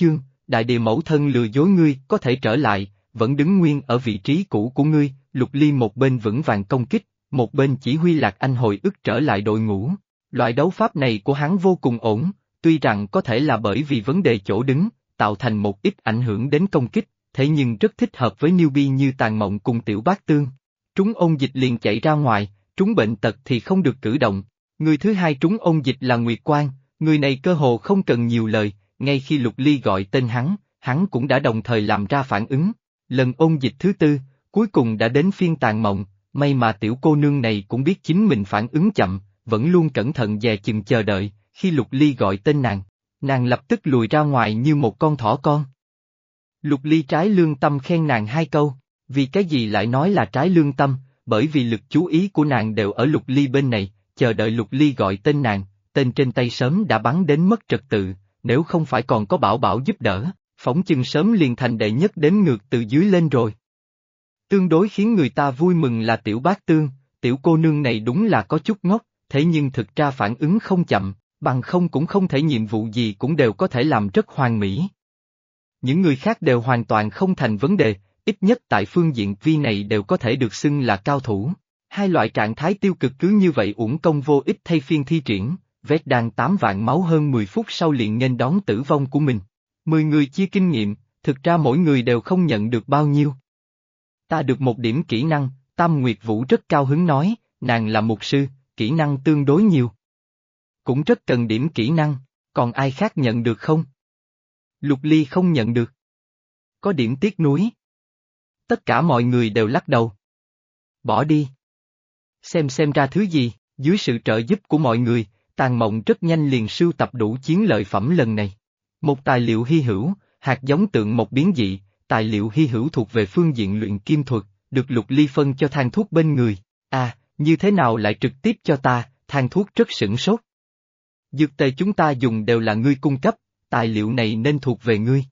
chương, đại địa mẫu thân lừa dối ngươi có thể trở lại, vẫn đứng nguyên ở vị trí cũ của ngươi, lục ly một bên vững vàng công kích, một bên chỉ huy lạc anh hồi ức trở lại đội ngũ. Loại đấu pháp này của hắn vô cùng ổn, tuy rằng có thể là bởi vì vấn đề chỗ đứng, tạo thành một ít ảnh hưởng đến công kích, thế nhưng rất thích hợp với newbie như tàn mộng cùng tiểu Bác tương. Trúng ôn dịch liền chạy ra ngoài, trúng bệnh tật thì không được cử động. Người thứ hai trúng ôn dịch là Nguyệt Quang, người này cơ hồ không cần nhiều lời, ngay khi Lục Ly gọi tên hắn, hắn cũng đã đồng thời làm ra phản ứng. Lần ôn dịch thứ tư, cuối cùng đã đến phiên tàn mộng, may mà tiểu cô nương này cũng biết chính mình phản ứng chậm, vẫn luôn cẩn thận dè chừng chờ đợi, khi Lục Ly gọi tên nàng, nàng lập tức lùi ra ngoài như một con thỏ con. Lục Ly trái lương tâm khen nàng hai câu, vì cái gì lại nói là trái lương tâm, bởi vì lực chú ý của nàng đều ở Lục Ly bên này, chờ đợi Lục Ly gọi tên nàng, tên trên tay sớm đã bắn đến mất trật tự, nếu không phải còn có bảo bảo giúp đỡ, phóng chừng sớm liền thành đệ nhất đếm ngược từ dưới lên rồi. Tương đối khiến người ta vui mừng là tiểu bác tương, tiểu cô nương này đúng là có chút ngốc, thế nhưng thực ra phản ứng không chậm, bằng không cũng không thể nhiệm vụ gì cũng đều có thể làm rất hoàn mỹ. Những người khác đều hoàn toàn không thành vấn đề, ít nhất tại phương diện vi này đều có thể được xưng là cao thủ. Hai loại trạng thái tiêu cực cứ như vậy uổng công vô ích thay phiên thi triển, vết đang 8 vạn máu hơn 10 phút sau liền nên đón tử vong của mình. 10 người chia kinh nghiệm, thực ra mỗi người đều không nhận được bao nhiêu. Ta được một điểm kỹ năng, Tam Nguyệt Vũ rất cao hứng nói, nàng là mục sư, kỹ năng tương đối nhiều. Cũng rất cần điểm kỹ năng, còn ai khác nhận được không? Lục Ly không nhận được. Có điểm tiếc nuối. Tất cả mọi người đều lắc đầu. Bỏ đi. Xem xem ra thứ gì, dưới sự trợ giúp của mọi người, Tàn Mộng rất nhanh liền sưu tập đủ chiến lợi phẩm lần này. Một tài liệu hy hữu, hạt giống tượng một biến dị, tài liệu hy hữu thuộc về phương diện luyện kim thuật, được lục ly phân cho thang thuốc bên người. À, như thế nào lại trực tiếp cho ta, thang thuốc rất sửng sốt. Dược tề chúng ta dùng đều là ngươi cung cấp, tài liệu này nên thuộc về ngươi.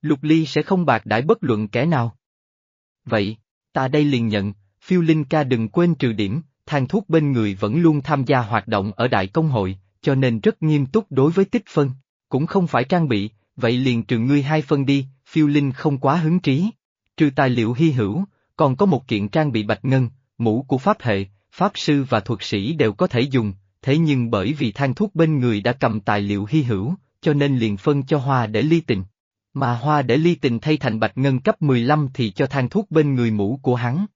Lục ly sẽ không bạc đãi bất luận kẻ nào. Vậy, ta đây liền nhận, phiêu linh ca đừng quên trừ điểm, thang thuốc bên người vẫn luôn tham gia hoạt động ở đại công hội, cho nên rất nghiêm túc đối với tích phân, cũng không phải trang bị, vậy liền trừ ngươi hai phân đi, phiêu linh không quá hứng trí. Trừ tài liệu hy hữu, còn có một kiện trang bị bạch ngân, mũ của pháp hệ, pháp sư và thuật sĩ đều có thể dùng, thế nhưng bởi vì thang thuốc bên người đã cầm tài liệu hy hữu, cho nên liền phân cho hoa để ly tình. Mà hoa để ly tình thay thành bạch ngân cấp 15 thì cho thang thuốc bên người mũ của hắn.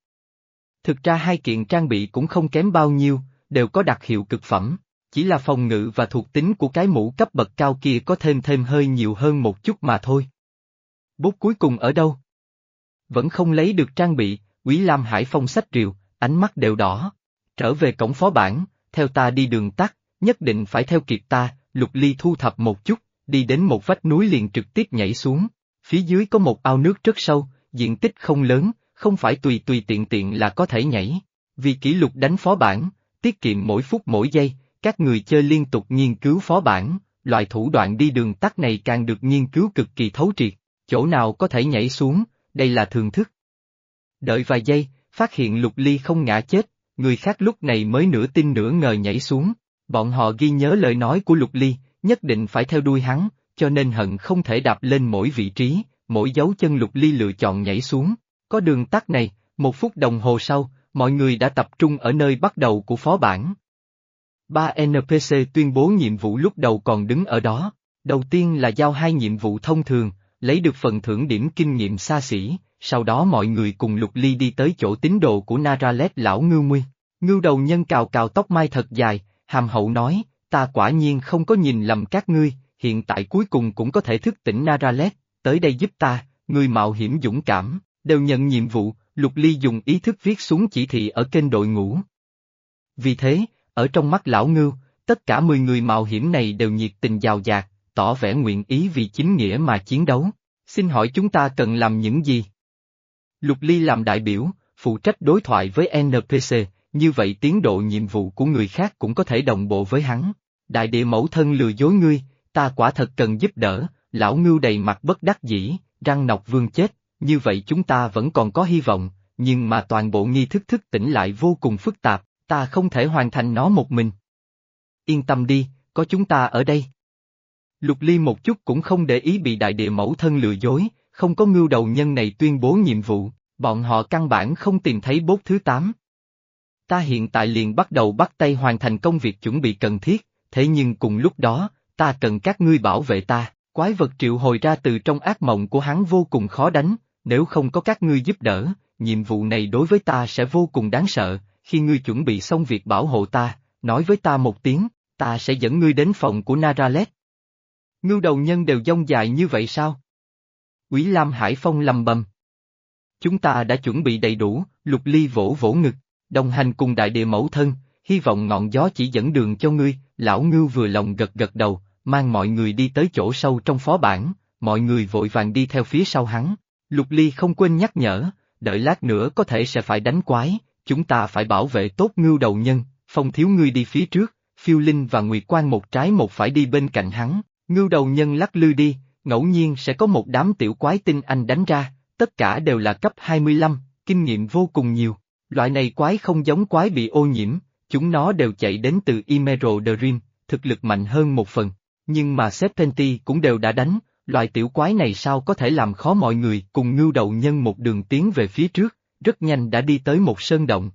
Thực ra hai kiện trang bị cũng không kém bao nhiêu, đều có đặc hiệu cực phẩm, chỉ là phòng ngự và thuộc tính của cái mũ cấp bậc cao kia có thêm thêm hơi nhiều hơn một chút mà thôi. Bút cuối cùng ở đâu? Vẫn không lấy được trang bị, Quý Lam Hải Phong sách rìu, ánh mắt đều đỏ. Trở về cổng phó bản, theo ta đi đường tắt, nhất định phải theo kịp ta, Lục Ly thu thập một chút, đi đến một vách núi liền trực tiếp nhảy xuống. Phía dưới có một ao nước rất sâu, diện tích không lớn, không phải tùy tùy tiện tiện là có thể nhảy. Vì kỷ lục đánh phó bản, tiết kiệm mỗi phút mỗi giây, các người chơi liên tục nghiên cứu phó bản, loại thủ đoạn đi đường tắt này càng được nghiên cứu cực kỳ thấu triệt, chỗ nào có thể nhảy xuống, đây là thường thức. Đợi vài giây, phát hiện lục ly không ngã chết, người khác lúc này mới nửa tin nửa ngờ nhảy xuống, bọn họ ghi nhớ lời nói của lục ly, nhất định phải theo đuôi hắn, cho nên hận không thể đạp lên mỗi vị trí, mỗi dấu chân lục ly lựa chọn nhảy xuống. Có đường tắt này, một phút đồng hồ sau, mọi người đã tập trung ở nơi bắt đầu của phó bản. Ba NPC tuyên bố nhiệm vụ lúc đầu còn đứng ở đó, đầu tiên là giao hai nhiệm vụ thông thường, lấy được phần thưởng điểm kinh nghiệm xa xỉ, sau đó mọi người cùng lục ly đi tới chỗ tín đồ của Naralet lão ngưu nguyên. Ngưu đầu nhân cào cào tóc mai thật dài, hàm hậu nói, ta quả nhiên không có nhìn lầm các ngươi, hiện tại cuối cùng cũng có thể thức tỉnh Naralet, tới đây giúp ta, ngươi mạo hiểm dũng cảm, đều nhận nhiệm vụ, Lục Ly dùng ý thức viết xuống chỉ thị ở kênh đội ngũ. Vì thế, ở trong mắt lão ngưu, tất cả 10 người mạo hiểm này đều nhiệt tình giàu dạt, tỏ vẻ nguyện ý vì chính nghĩa mà chiến đấu. Xin hỏi chúng ta cần làm những gì? Lục Ly làm đại biểu, phụ trách đối thoại với NPC, như vậy tiến độ nhiệm vụ của người khác cũng có thể đồng bộ với hắn. Đại địa mẫu thân lừa dối ngươi, ta quả thật cần giúp đỡ, lão ngưu đầy mặt bất đắc dĩ, răng nọc vương chết, như vậy chúng ta vẫn còn có hy vọng, nhưng mà toàn bộ nghi thức thức tỉnh lại vô cùng phức tạp, ta không thể hoàn thành nó một mình. Yên tâm đi, có chúng ta ở đây. Lục Ly một chút cũng không để ý bị đại địa mẫu thân lừa dối, không có ngưu đầu nhân này tuyên bố nhiệm vụ, bọn họ căn bản không tìm thấy bốt thứ tám. Ta hiện tại liền bắt đầu bắt tay hoàn thành công việc chuẩn bị cần thiết, thế nhưng cùng lúc đó, ta cần các ngươi bảo vệ ta, quái vật triệu hồi ra từ trong ác mộng của hắn vô cùng khó đánh, nếu không có các ngươi giúp đỡ, nhiệm vụ này đối với ta sẽ vô cùng đáng sợ, khi ngươi chuẩn bị xong việc bảo hộ ta, nói với ta một tiếng, ta sẽ dẫn ngươi đến phòng của Naralet. Ngưu đầu nhân đều dông dài như vậy sao? Quý Lam Hải Phong lầm bầm. Chúng ta đã chuẩn bị đầy đủ, lục ly vỗ vỗ ngực, đồng hành cùng đại địa mẫu thân, hy vọng ngọn gió chỉ dẫn đường cho ngươi, lão ngưu vừa lòng gật gật đầu, mang mọi người đi tới chỗ sâu trong phó bản, mọi người vội vàng đi theo phía sau hắn. Lục ly không quên nhắc nhở, đợi lát nữa có thể sẽ phải đánh quái, chúng ta phải bảo vệ tốt ngưu đầu nhân, phong thiếu ngươi đi phía trước, phiêu linh và nguyệt quan một trái một phải đi bên cạnh hắn, ngưu đầu nhân lắc lư đi, ngẫu nhiên sẽ có một đám tiểu quái tinh anh đánh ra, tất cả đều là cấp 25, kinh nghiệm vô cùng nhiều. Loại này quái không giống quái bị ô nhiễm, chúng nó đều chạy đến từ Emerald Dream, thực lực mạnh hơn một phần. Nhưng mà Serpenti cũng đều đã đánh, loại tiểu quái này sao có thể làm khó mọi người cùng ngưu đầu nhân một đường tiến về phía trước, rất nhanh đã đi tới một sơn động.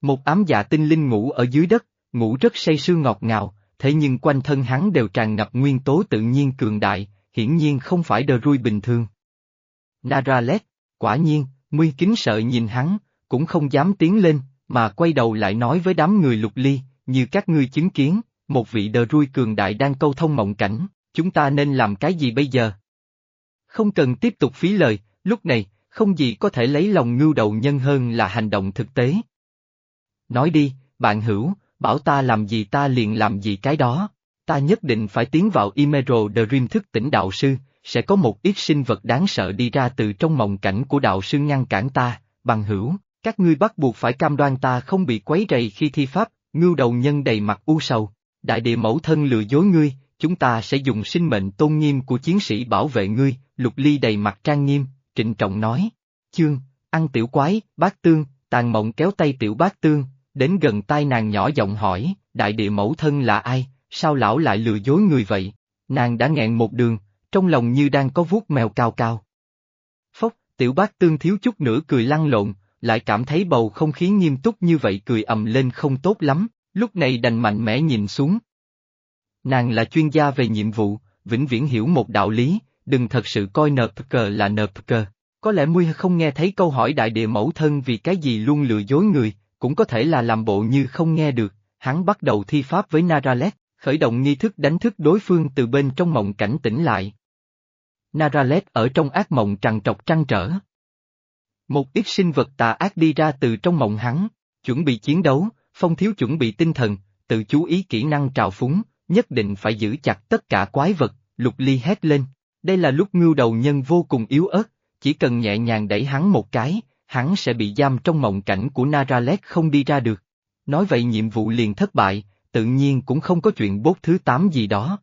Một ám dạ tinh linh ngủ ở dưới đất, ngủ rất say sưa ngọt ngào, thế nhưng quanh thân hắn đều tràn ngập nguyên tố tự nhiên cường đại, hiển nhiên không phải đờ rui bình thường. Naralet, quả nhiên, mươi kính sợ nhìn hắn, cũng không dám tiến lên, mà quay đầu lại nói với đám người lục ly, như các ngươi chứng kiến, một vị đờ rui cường đại đang câu thông mộng cảnh, chúng ta nên làm cái gì bây giờ? Không cần tiếp tục phí lời, lúc này, không gì có thể lấy lòng ngưu đầu nhân hơn là hành động thực tế. Nói đi, bạn hữu, bảo ta làm gì ta liền làm gì cái đó, ta nhất định phải tiến vào Emerald Dream thức tỉnh đạo sư, sẽ có một ít sinh vật đáng sợ đi ra từ trong mộng cảnh của đạo sư ngăn cản ta, bằng hữu, các ngươi bắt buộc phải cam đoan ta không bị quấy rầy khi thi pháp, ngưu đầu nhân đầy mặt u sầu, đại địa mẫu thân lừa dối ngươi, chúng ta sẽ dùng sinh mệnh tôn nghiêm của chiến sĩ bảo vệ ngươi, lục ly đầy mặt trang nghiêm, trịnh trọng nói, chương, ăn tiểu quái, bác tương, tàn mộng kéo tay tiểu bác tương, đến gần tai nàng nhỏ giọng hỏi, đại địa mẫu thân là ai, sao lão lại lừa dối người vậy, nàng đã nghẹn một đường, trong lòng như đang có vuốt mèo cao cao. Phốc, tiểu bác tương thiếu chút nữa cười lăn lộn, lại cảm thấy bầu không khí nghiêm túc như vậy cười ầm lên không tốt lắm, lúc này đành mạnh mẽ nhìn xuống. Nàng là chuyên gia về nhiệm vụ, vĩnh viễn hiểu một đạo lý, đừng thật sự coi nợp cờ là nợp cờ. Có lẽ Mui không nghe thấy câu hỏi đại địa mẫu thân vì cái gì luôn lừa dối người, cũng có thể là làm bộ như không nghe được, hắn bắt đầu thi pháp với Naralet, khởi động nghi thức đánh thức đối phương từ bên trong mộng cảnh tỉnh lại. Naralet ở trong ác mộng trằn trọc trăn trở. Một ít sinh vật tà ác đi ra từ trong mộng hắn, chuẩn bị chiến đấu, phong thiếu chuẩn bị tinh thần, tự chú ý kỹ năng trào phúng, nhất định phải giữ chặt tất cả quái vật, lục ly hét lên. Đây là lúc ngưu đầu nhân vô cùng yếu ớt, chỉ cần nhẹ nhàng đẩy hắn một cái, hắn sẽ bị giam trong mộng cảnh của Naralet không đi ra được. Nói vậy nhiệm vụ liền thất bại, tự nhiên cũng không có chuyện bốt thứ tám gì đó.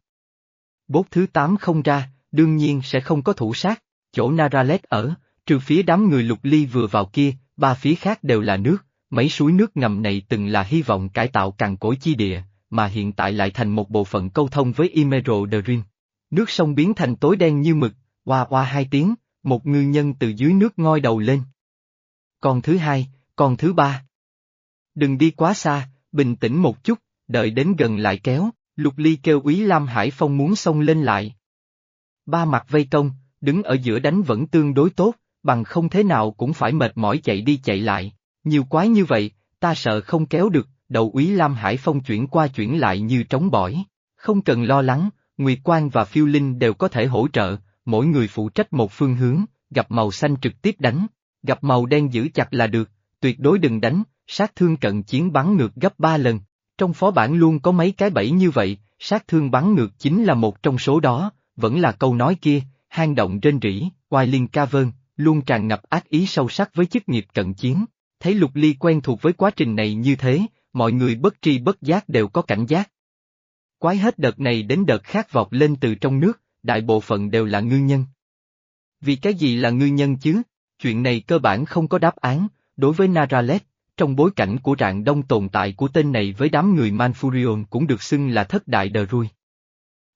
Bốt thứ tám không ra, đương nhiên sẽ không có thủ sát, chỗ Naralet ở, trừ phía đám người lục ly vừa vào kia, ba phía khác đều là nước, mấy suối nước ngầm này từng là hy vọng cải tạo cằn cỗi chi địa, mà hiện tại lại thành một bộ phận câu thông với Emerald Dream. Nước sông biến thành tối đen như mực, qua qua hai tiếng, một ngư nhân từ dưới nước ngoi đầu lên. Còn thứ hai, còn thứ ba. Đừng đi quá xa, bình tĩnh một chút, đợi đến gần lại kéo, lục ly kêu úy Lam Hải Phong muốn xông lên lại. Ba mặt vây công, đứng ở giữa đánh vẫn tương đối tốt, bằng không thế nào cũng phải mệt mỏi chạy đi chạy lại. Nhiều quái như vậy, ta sợ không kéo được, đầu úy Lam Hải Phong chuyển qua chuyển lại như trống bỏi. Không cần lo lắng, Nguyệt Quang và Phiêu Linh đều có thể hỗ trợ, mỗi người phụ trách một phương hướng, gặp màu xanh trực tiếp đánh, gặp màu đen giữ chặt là được, tuyệt đối đừng đánh, sát thương cận chiến bắn ngược gấp ba lần. Trong phó bản luôn có mấy cái bẫy như vậy, sát thương bắn ngược chính là một trong số đó, vẫn là câu nói kia, hang động trên rỉ, oai liên ca vơn, luôn tràn ngập ác ý sâu sắc với chức nghiệp cận chiến. Thấy Lục Ly quen thuộc với quá trình này như thế, mọi người bất tri bất giác đều có cảnh giác. Quái hết đợt này đến đợt khác vọt lên từ trong nước, đại bộ phận đều là ngư nhân. Vì cái gì là ngư nhân chứ? Chuyện này cơ bản không có đáp án, đối với Naralet, trong bối cảnh của rạng đông tồn tại của tên này với đám người Manfurion cũng được xưng là thất đại đờ rui.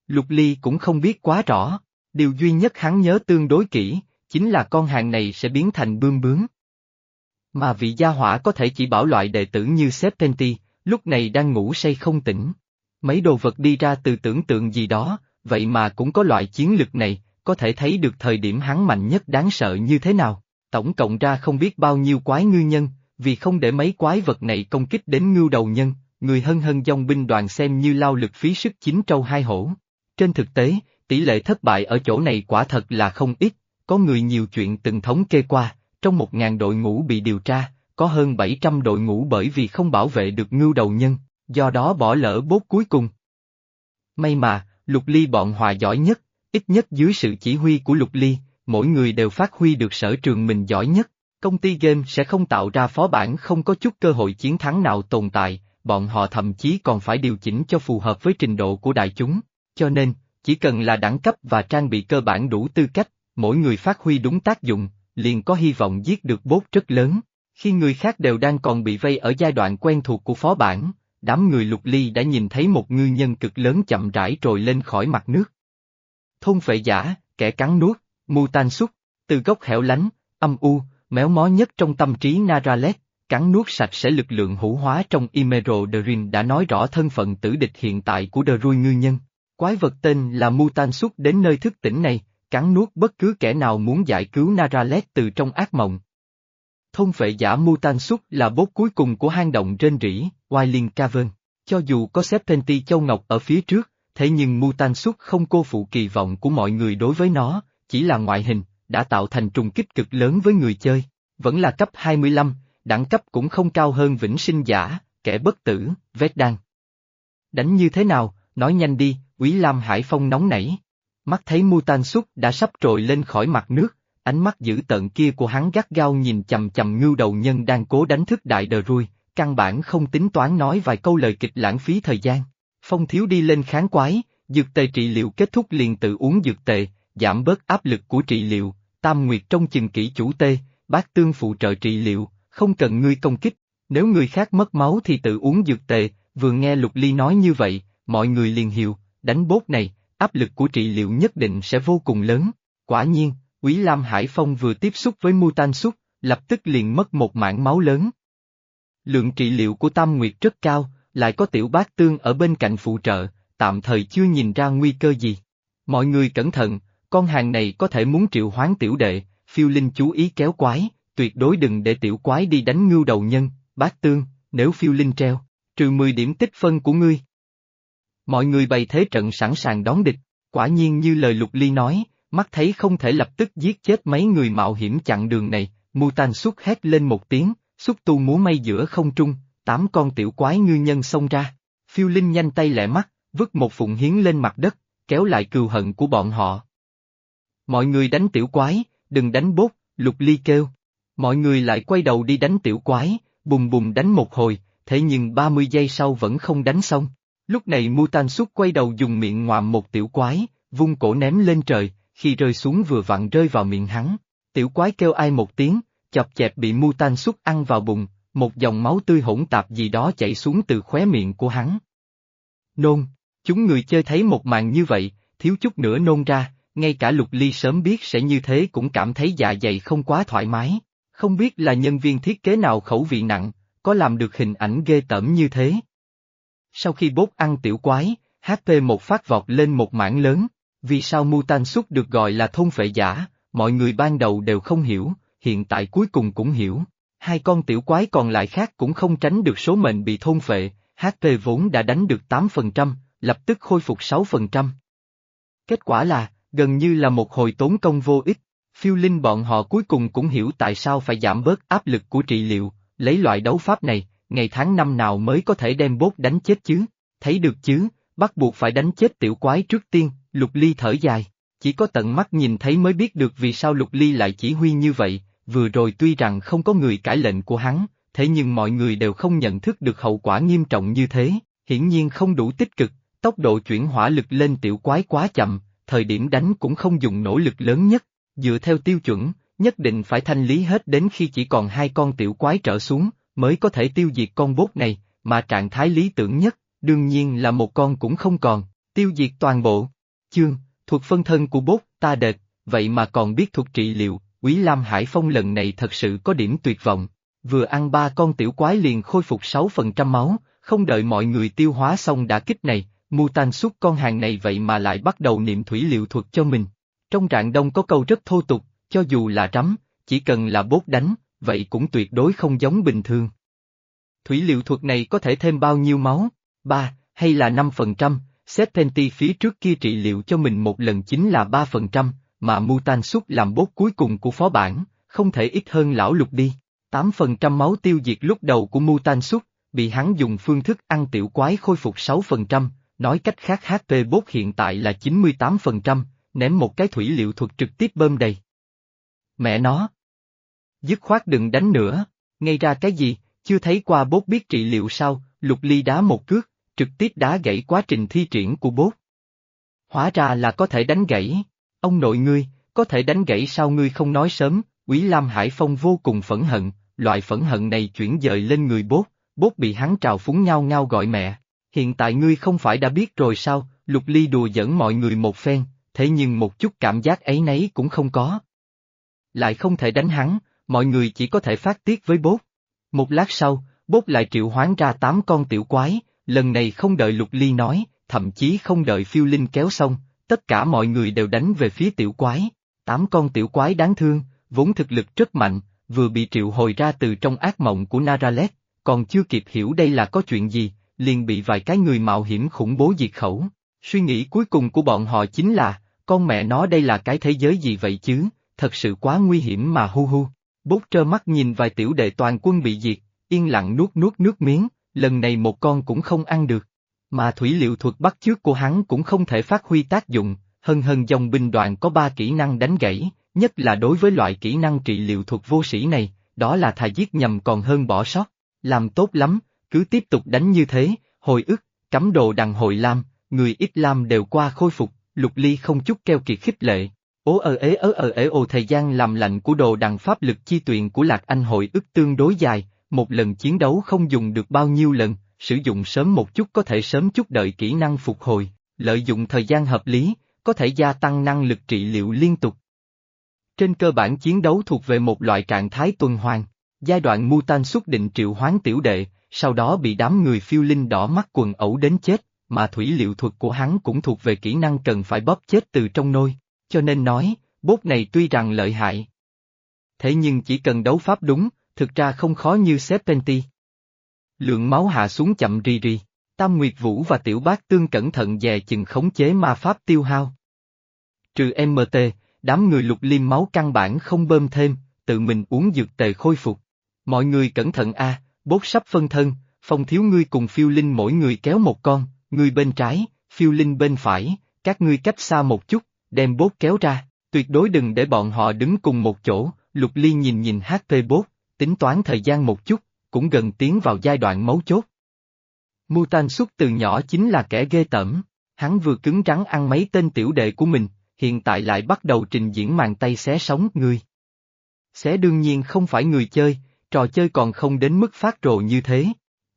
Lục Ly cũng không biết quá rõ, điều duy nhất hắn nhớ tương đối kỹ, chính là con hàng này sẽ biến thành bươm bướm. Mà vị gia hỏa có thể chỉ bảo loại đệ tử như Serpenti, lúc này đang ngủ say không tỉnh. Mấy đồ vật đi ra từ tưởng tượng gì đó, vậy mà cũng có loại chiến lực này, có thể thấy được thời điểm hắn mạnh nhất đáng sợ như thế nào. Tổng cộng ra không biết bao nhiêu quái ngư nhân, vì không để mấy quái vật này công kích đến ngưu đầu nhân, người hân hân dòng binh đoàn xem như lao lực phí sức chín trâu hai hổ. Trên thực tế, tỷ lệ thất bại ở chỗ này quả thật là không ít, có người nhiều chuyện từng thống kê qua, trong một ngàn đội ngũ bị điều tra, có hơn 700 đội ngũ bởi vì không bảo vệ được ngưu đầu nhân, do đó bỏ lỡ bốt cuối cùng. May mà, Lục Ly bọn hòa giỏi nhất, ít nhất dưới sự chỉ huy của Lục Ly, mỗi người đều phát huy được sở trường mình giỏi nhất. Công ty game sẽ không tạo ra phó bản không có chút cơ hội chiến thắng nào tồn tại, bọn họ thậm chí còn phải điều chỉnh cho phù hợp với trình độ của đại chúng. Cho nên, chỉ cần là đẳng cấp và trang bị cơ bản đủ tư cách, mỗi người phát huy đúng tác dụng, liền có hy vọng giết được bốt rất lớn. Khi người khác đều đang còn bị vây ở giai đoạn quen thuộc của phó bản, đám người lục ly đã nhìn thấy một ngư nhân cực lớn chậm rãi trồi lên khỏi mặt nước. Thôn phệ giả, kẻ cắn nuốt, mu tan xúc, từ gốc hẻo lánh, âm u, méo mó nhất trong tâm trí Naralet, cắn nuốt sạch sẽ lực lượng hữu hóa trong Emerald Dream đã nói rõ thân phận tử địch hiện tại của Drui ngư nhân. Quái vật tên là Mu Tan xuất đến nơi thức tỉnh này, cắn nuốt bất cứ kẻ nào muốn giải cứu Naralet từ trong ác mộng. Thôn phệ giả Mutan xuất là bốt cuối cùng của hang động trên rỉ, Wailing Cavern. Cho dù có Serpenti Châu Ngọc ở phía trước, thế nhưng Mutan xuất không cô phụ kỳ vọng của mọi người đối với nó, chỉ là ngoại hình, đã tạo thành trùng kích cực lớn với người chơi. Vẫn là cấp 25, đẳng cấp cũng không cao hơn vĩnh sinh giả, kẻ bất tử, vết đan. Đánh như thế nào, nói nhanh đi, Quý Lam Hải Phong nóng nảy. Mắt thấy Mutan xuất đã sắp trồi lên khỏi mặt nước, ánh mắt dữ tợn kia của hắn gắt gao nhìn chầm chầm ngưu đầu nhân đang cố đánh thức đại đờ ruồi, căn bản không tính toán nói vài câu lời kịch lãng phí thời gian. Phong thiếu đi lên kháng quái, dược tề trị liệu kết thúc liền tự uống dược tề, giảm bớt áp lực của trị liệu, tam nguyệt trong chừng kỹ chủ tê, bác tương phụ trợ trị liệu, không cần ngươi công kích, nếu người khác mất máu thì tự uống dược tề, vừa nghe Lục Ly nói như vậy, mọi người liền hiểu, đánh bốt này, áp lực của trị liệu nhất định sẽ vô cùng lớn. Quả nhiên, Quý Lam Hải Phong vừa tiếp xúc với Mutan Xúc, lập tức liền mất một mảng máu lớn. Lượng trị liệu của Tam Nguyệt rất cao, lại có tiểu Bác tương ở bên cạnh phụ trợ, tạm thời chưa nhìn ra nguy cơ gì. Mọi người cẩn thận, con hàng này có thể muốn triệu hoán tiểu đệ, phiêu linh chú ý kéo quái, tuyệt đối đừng để tiểu quái đi đánh ngưu đầu nhân, Bác tương, nếu phiêu linh treo, trừ 10 điểm tích phân của ngươi. Mọi người bày thế trận sẵn sàng đón địch, quả nhiên như lời Lục Ly nói, mắt thấy không thể lập tức giết chết mấy người mạo hiểm chặn đường này, Mutan xuất hét lên một tiếng, xúc tu múa may giữa không trung, tám con tiểu quái ngư nhân xông ra. Phiêu Linh nhanh tay lẹ mắt, vứt một phụng hiến lên mặt đất, kéo lại cừu hận của bọn họ. Mọi người đánh tiểu quái, đừng đánh bốt, Lục Ly kêu. Mọi người lại quay đầu đi đánh tiểu quái, bùng bùng đánh một hồi, thế nhưng 30 giây sau vẫn không đánh xong. Lúc này mu tan Súc quay đầu dùng miệng ngoạm một tiểu quái, vung cổ ném lên trời, khi rơi xuống vừa vặn rơi vào miệng hắn. Tiểu quái kêu ai một tiếng, chọc chẹp bị mu tan Súc ăn vào bụng, một dòng máu tươi hỗn tạp gì đó chảy xuống từ khóe miệng của hắn. Nôn, chúng người chơi thấy một màn như vậy, thiếu chút nữa nôn ra, ngay cả Lục Ly sớm biết sẽ như thế cũng cảm thấy dạ dày không quá thoải mái. Không biết là nhân viên thiết kế nào khẩu vị nặng, có làm được hình ảnh ghê tởm như thế. Sau khi bốt ăn tiểu quái, HP một phát vọt lên một mảng lớn, vì sao Mutan xuất được gọi là thôn phệ giả, mọi người ban đầu đều không hiểu, hiện tại cuối cùng cũng hiểu. Hai con tiểu quái còn lại khác cũng không tránh được số mệnh bị thôn phệ, HP vốn đã đánh được 8%, lập tức khôi phục 6%. Kết quả là, gần như là một hồi tốn công vô ích. Phiêu linh bọn họ cuối cùng cũng hiểu tại sao phải giảm bớt áp lực của trị liệu, lấy loại đấu pháp này, ngày tháng năm nào mới có thể đem bốt đánh chết chứ, thấy được chứ, bắt buộc phải đánh chết tiểu quái trước tiên, lục ly thở dài, chỉ có tận mắt nhìn thấy mới biết được vì sao lục ly lại chỉ huy như vậy, vừa rồi tuy rằng không có người cãi lệnh của hắn, thế nhưng mọi người đều không nhận thức được hậu quả nghiêm trọng như thế, hiển nhiên không đủ tích cực, tốc độ chuyển hỏa lực lên tiểu quái quá chậm, thời điểm đánh cũng không dùng nỗ lực lớn nhất, dựa theo tiêu chuẩn, nhất định phải thanh lý hết đến khi chỉ còn hai con tiểu quái trở xuống, mới có thể tiêu diệt con bốt này, mà trạng thái lý tưởng nhất, đương nhiên là một con cũng không còn, tiêu diệt toàn bộ. Chương, thuộc phân thân của bốt, ta đệt, vậy mà còn biết thuộc trị liệu, Quý Lam Hải Phong lần này thật sự có điểm tuyệt vọng. Vừa ăn ba con tiểu quái liền khôi phục 6% máu, không đợi mọi người tiêu hóa xong đã kích này, Mu Tan suốt con hàng này vậy mà lại bắt đầu niệm thủy liệu thuật cho mình. Trong trạng đông có câu rất thô tục, cho dù là trắm, chỉ cần là bốt đánh, vậy cũng tuyệt đối không giống bình thường. Thủy liệu thuật này có thể thêm bao nhiêu máu? 3, hay là 5%, Serpenti phía trước kia trị liệu cho mình một lần chính là 3%, mà Mutan Súc làm bốt cuối cùng của phó bản, không thể ít hơn lão lục đi. 8% máu tiêu diệt lúc đầu của Mutan Súc, bị hắn dùng phương thức ăn tiểu quái khôi phục 6%, nói cách khác HP bốt hiện tại là 98%, ném một cái thủy liệu thuật trực tiếp bơm đầy. Mẹ nó! Dứt khoát đừng đánh nữa, ngay ra cái gì, chưa thấy qua bốt biết trị liệu sao, lục ly đá một cước, trực tiếp đá gãy quá trình thi triển của bốt. Hóa ra là có thể đánh gãy. Ông nội ngươi, có thể đánh gãy sao ngươi không nói sớm, Quý Lam Hải Phong vô cùng phẫn hận, loại phẫn hận này chuyển dời lên người bốt, bốt bị hắn trào phúng nhau nhau gọi mẹ. Hiện tại ngươi không phải đã biết rồi sao, Lục Ly đùa dẫn mọi người một phen, thế nhưng một chút cảm giác ấy nấy cũng không có. Lại không thể đánh hắn, mọi người chỉ có thể phát tiết với bốt. Một lát sau, bốt lại triệu hoán ra tám con tiểu quái, lần này không đợi Lục Ly nói, thậm chí không đợi phiêu linh kéo xong, tất cả mọi người đều đánh về phía tiểu quái. Tám con tiểu quái đáng thương, vốn thực lực rất mạnh, vừa bị triệu hồi ra từ trong ác mộng của Naralet, còn chưa kịp hiểu đây là có chuyện gì, liền bị vài cái người mạo hiểm khủng bố diệt khẩu. Suy nghĩ cuối cùng của bọn họ chính là, con mẹ nó đây là cái thế giới gì vậy chứ, thật sự quá nguy hiểm mà hu hu. Bút trơ mắt nhìn vài tiểu đệ toàn quân bị diệt, yên lặng nuốt nuốt nước miếng, lần này một con cũng không ăn được. Mà thủy liệu thuật bắt chước của hắn cũng không thể phát huy tác dụng, hân hân dòng binh đoàn có ba kỹ năng đánh gãy, nhất là đối với loại kỹ năng trị liệu thuật vô sĩ này, đó là thà giết nhầm còn hơn bỏ sót. Làm tốt lắm, cứ tiếp tục đánh như thế, hồi ức, cắm đồ đằng hồi lam, người ít lam đều qua khôi phục, lục ly không chút keo kiệt khích lệ. Ố ơ ế ớ ơ ế ồ thời gian làm lạnh của đồ đằng pháp lực chi tuyền của Lạc Anh hội ức tương đối dài, một lần chiến đấu không dùng được bao nhiêu lần, sử dụng sớm một chút có thể sớm chút đợi kỹ năng phục hồi, lợi dụng thời gian hợp lý, có thể gia tăng năng lực trị liệu liên tục. Trên cơ bản chiến đấu thuộc về một loại trạng thái tuần hoàn, giai đoạn Mutan xuất định triệu hoán tiểu đệ, sau đó bị đám người phiêu linh đỏ mắt quần ẩu đến chết, mà thủy liệu thuật của hắn cũng thuộc về kỹ năng cần phải bóp chết từ trong nôi, cho nên nói, bốt này tuy rằng lợi hại. Thế nhưng chỉ cần đấu pháp đúng, thực ra không khó như Serpenti. Lượng máu hạ xuống chậm rì rì, Tam Nguyệt Vũ và Tiểu Bác Tương cẩn thận dè chừng khống chế ma pháp tiêu hao. Trừ MT, đám người lục liêm máu căn bản không bơm thêm, tự mình uống dược tề khôi phục. Mọi người cẩn thận a, bốt sắp phân thân, phong thiếu ngươi cùng phiêu linh mỗi người kéo một con, ngươi bên trái, phiêu linh bên phải, các ngươi cách xa một chút, đem bốt kéo ra, tuyệt đối đừng để bọn họ đứng cùng một chỗ, lục ly nhìn nhìn HP bốt, tính toán thời gian một chút, cũng gần tiến vào giai đoạn mấu chốt. Mutan xuất từ nhỏ chính là kẻ ghê tởm, hắn vừa cứng rắn ăn mấy tên tiểu đệ của mình, hiện tại lại bắt đầu trình diễn màn tay xé sống người. Xé đương nhiên không phải người chơi, trò chơi còn không đến mức phát rồ như thế.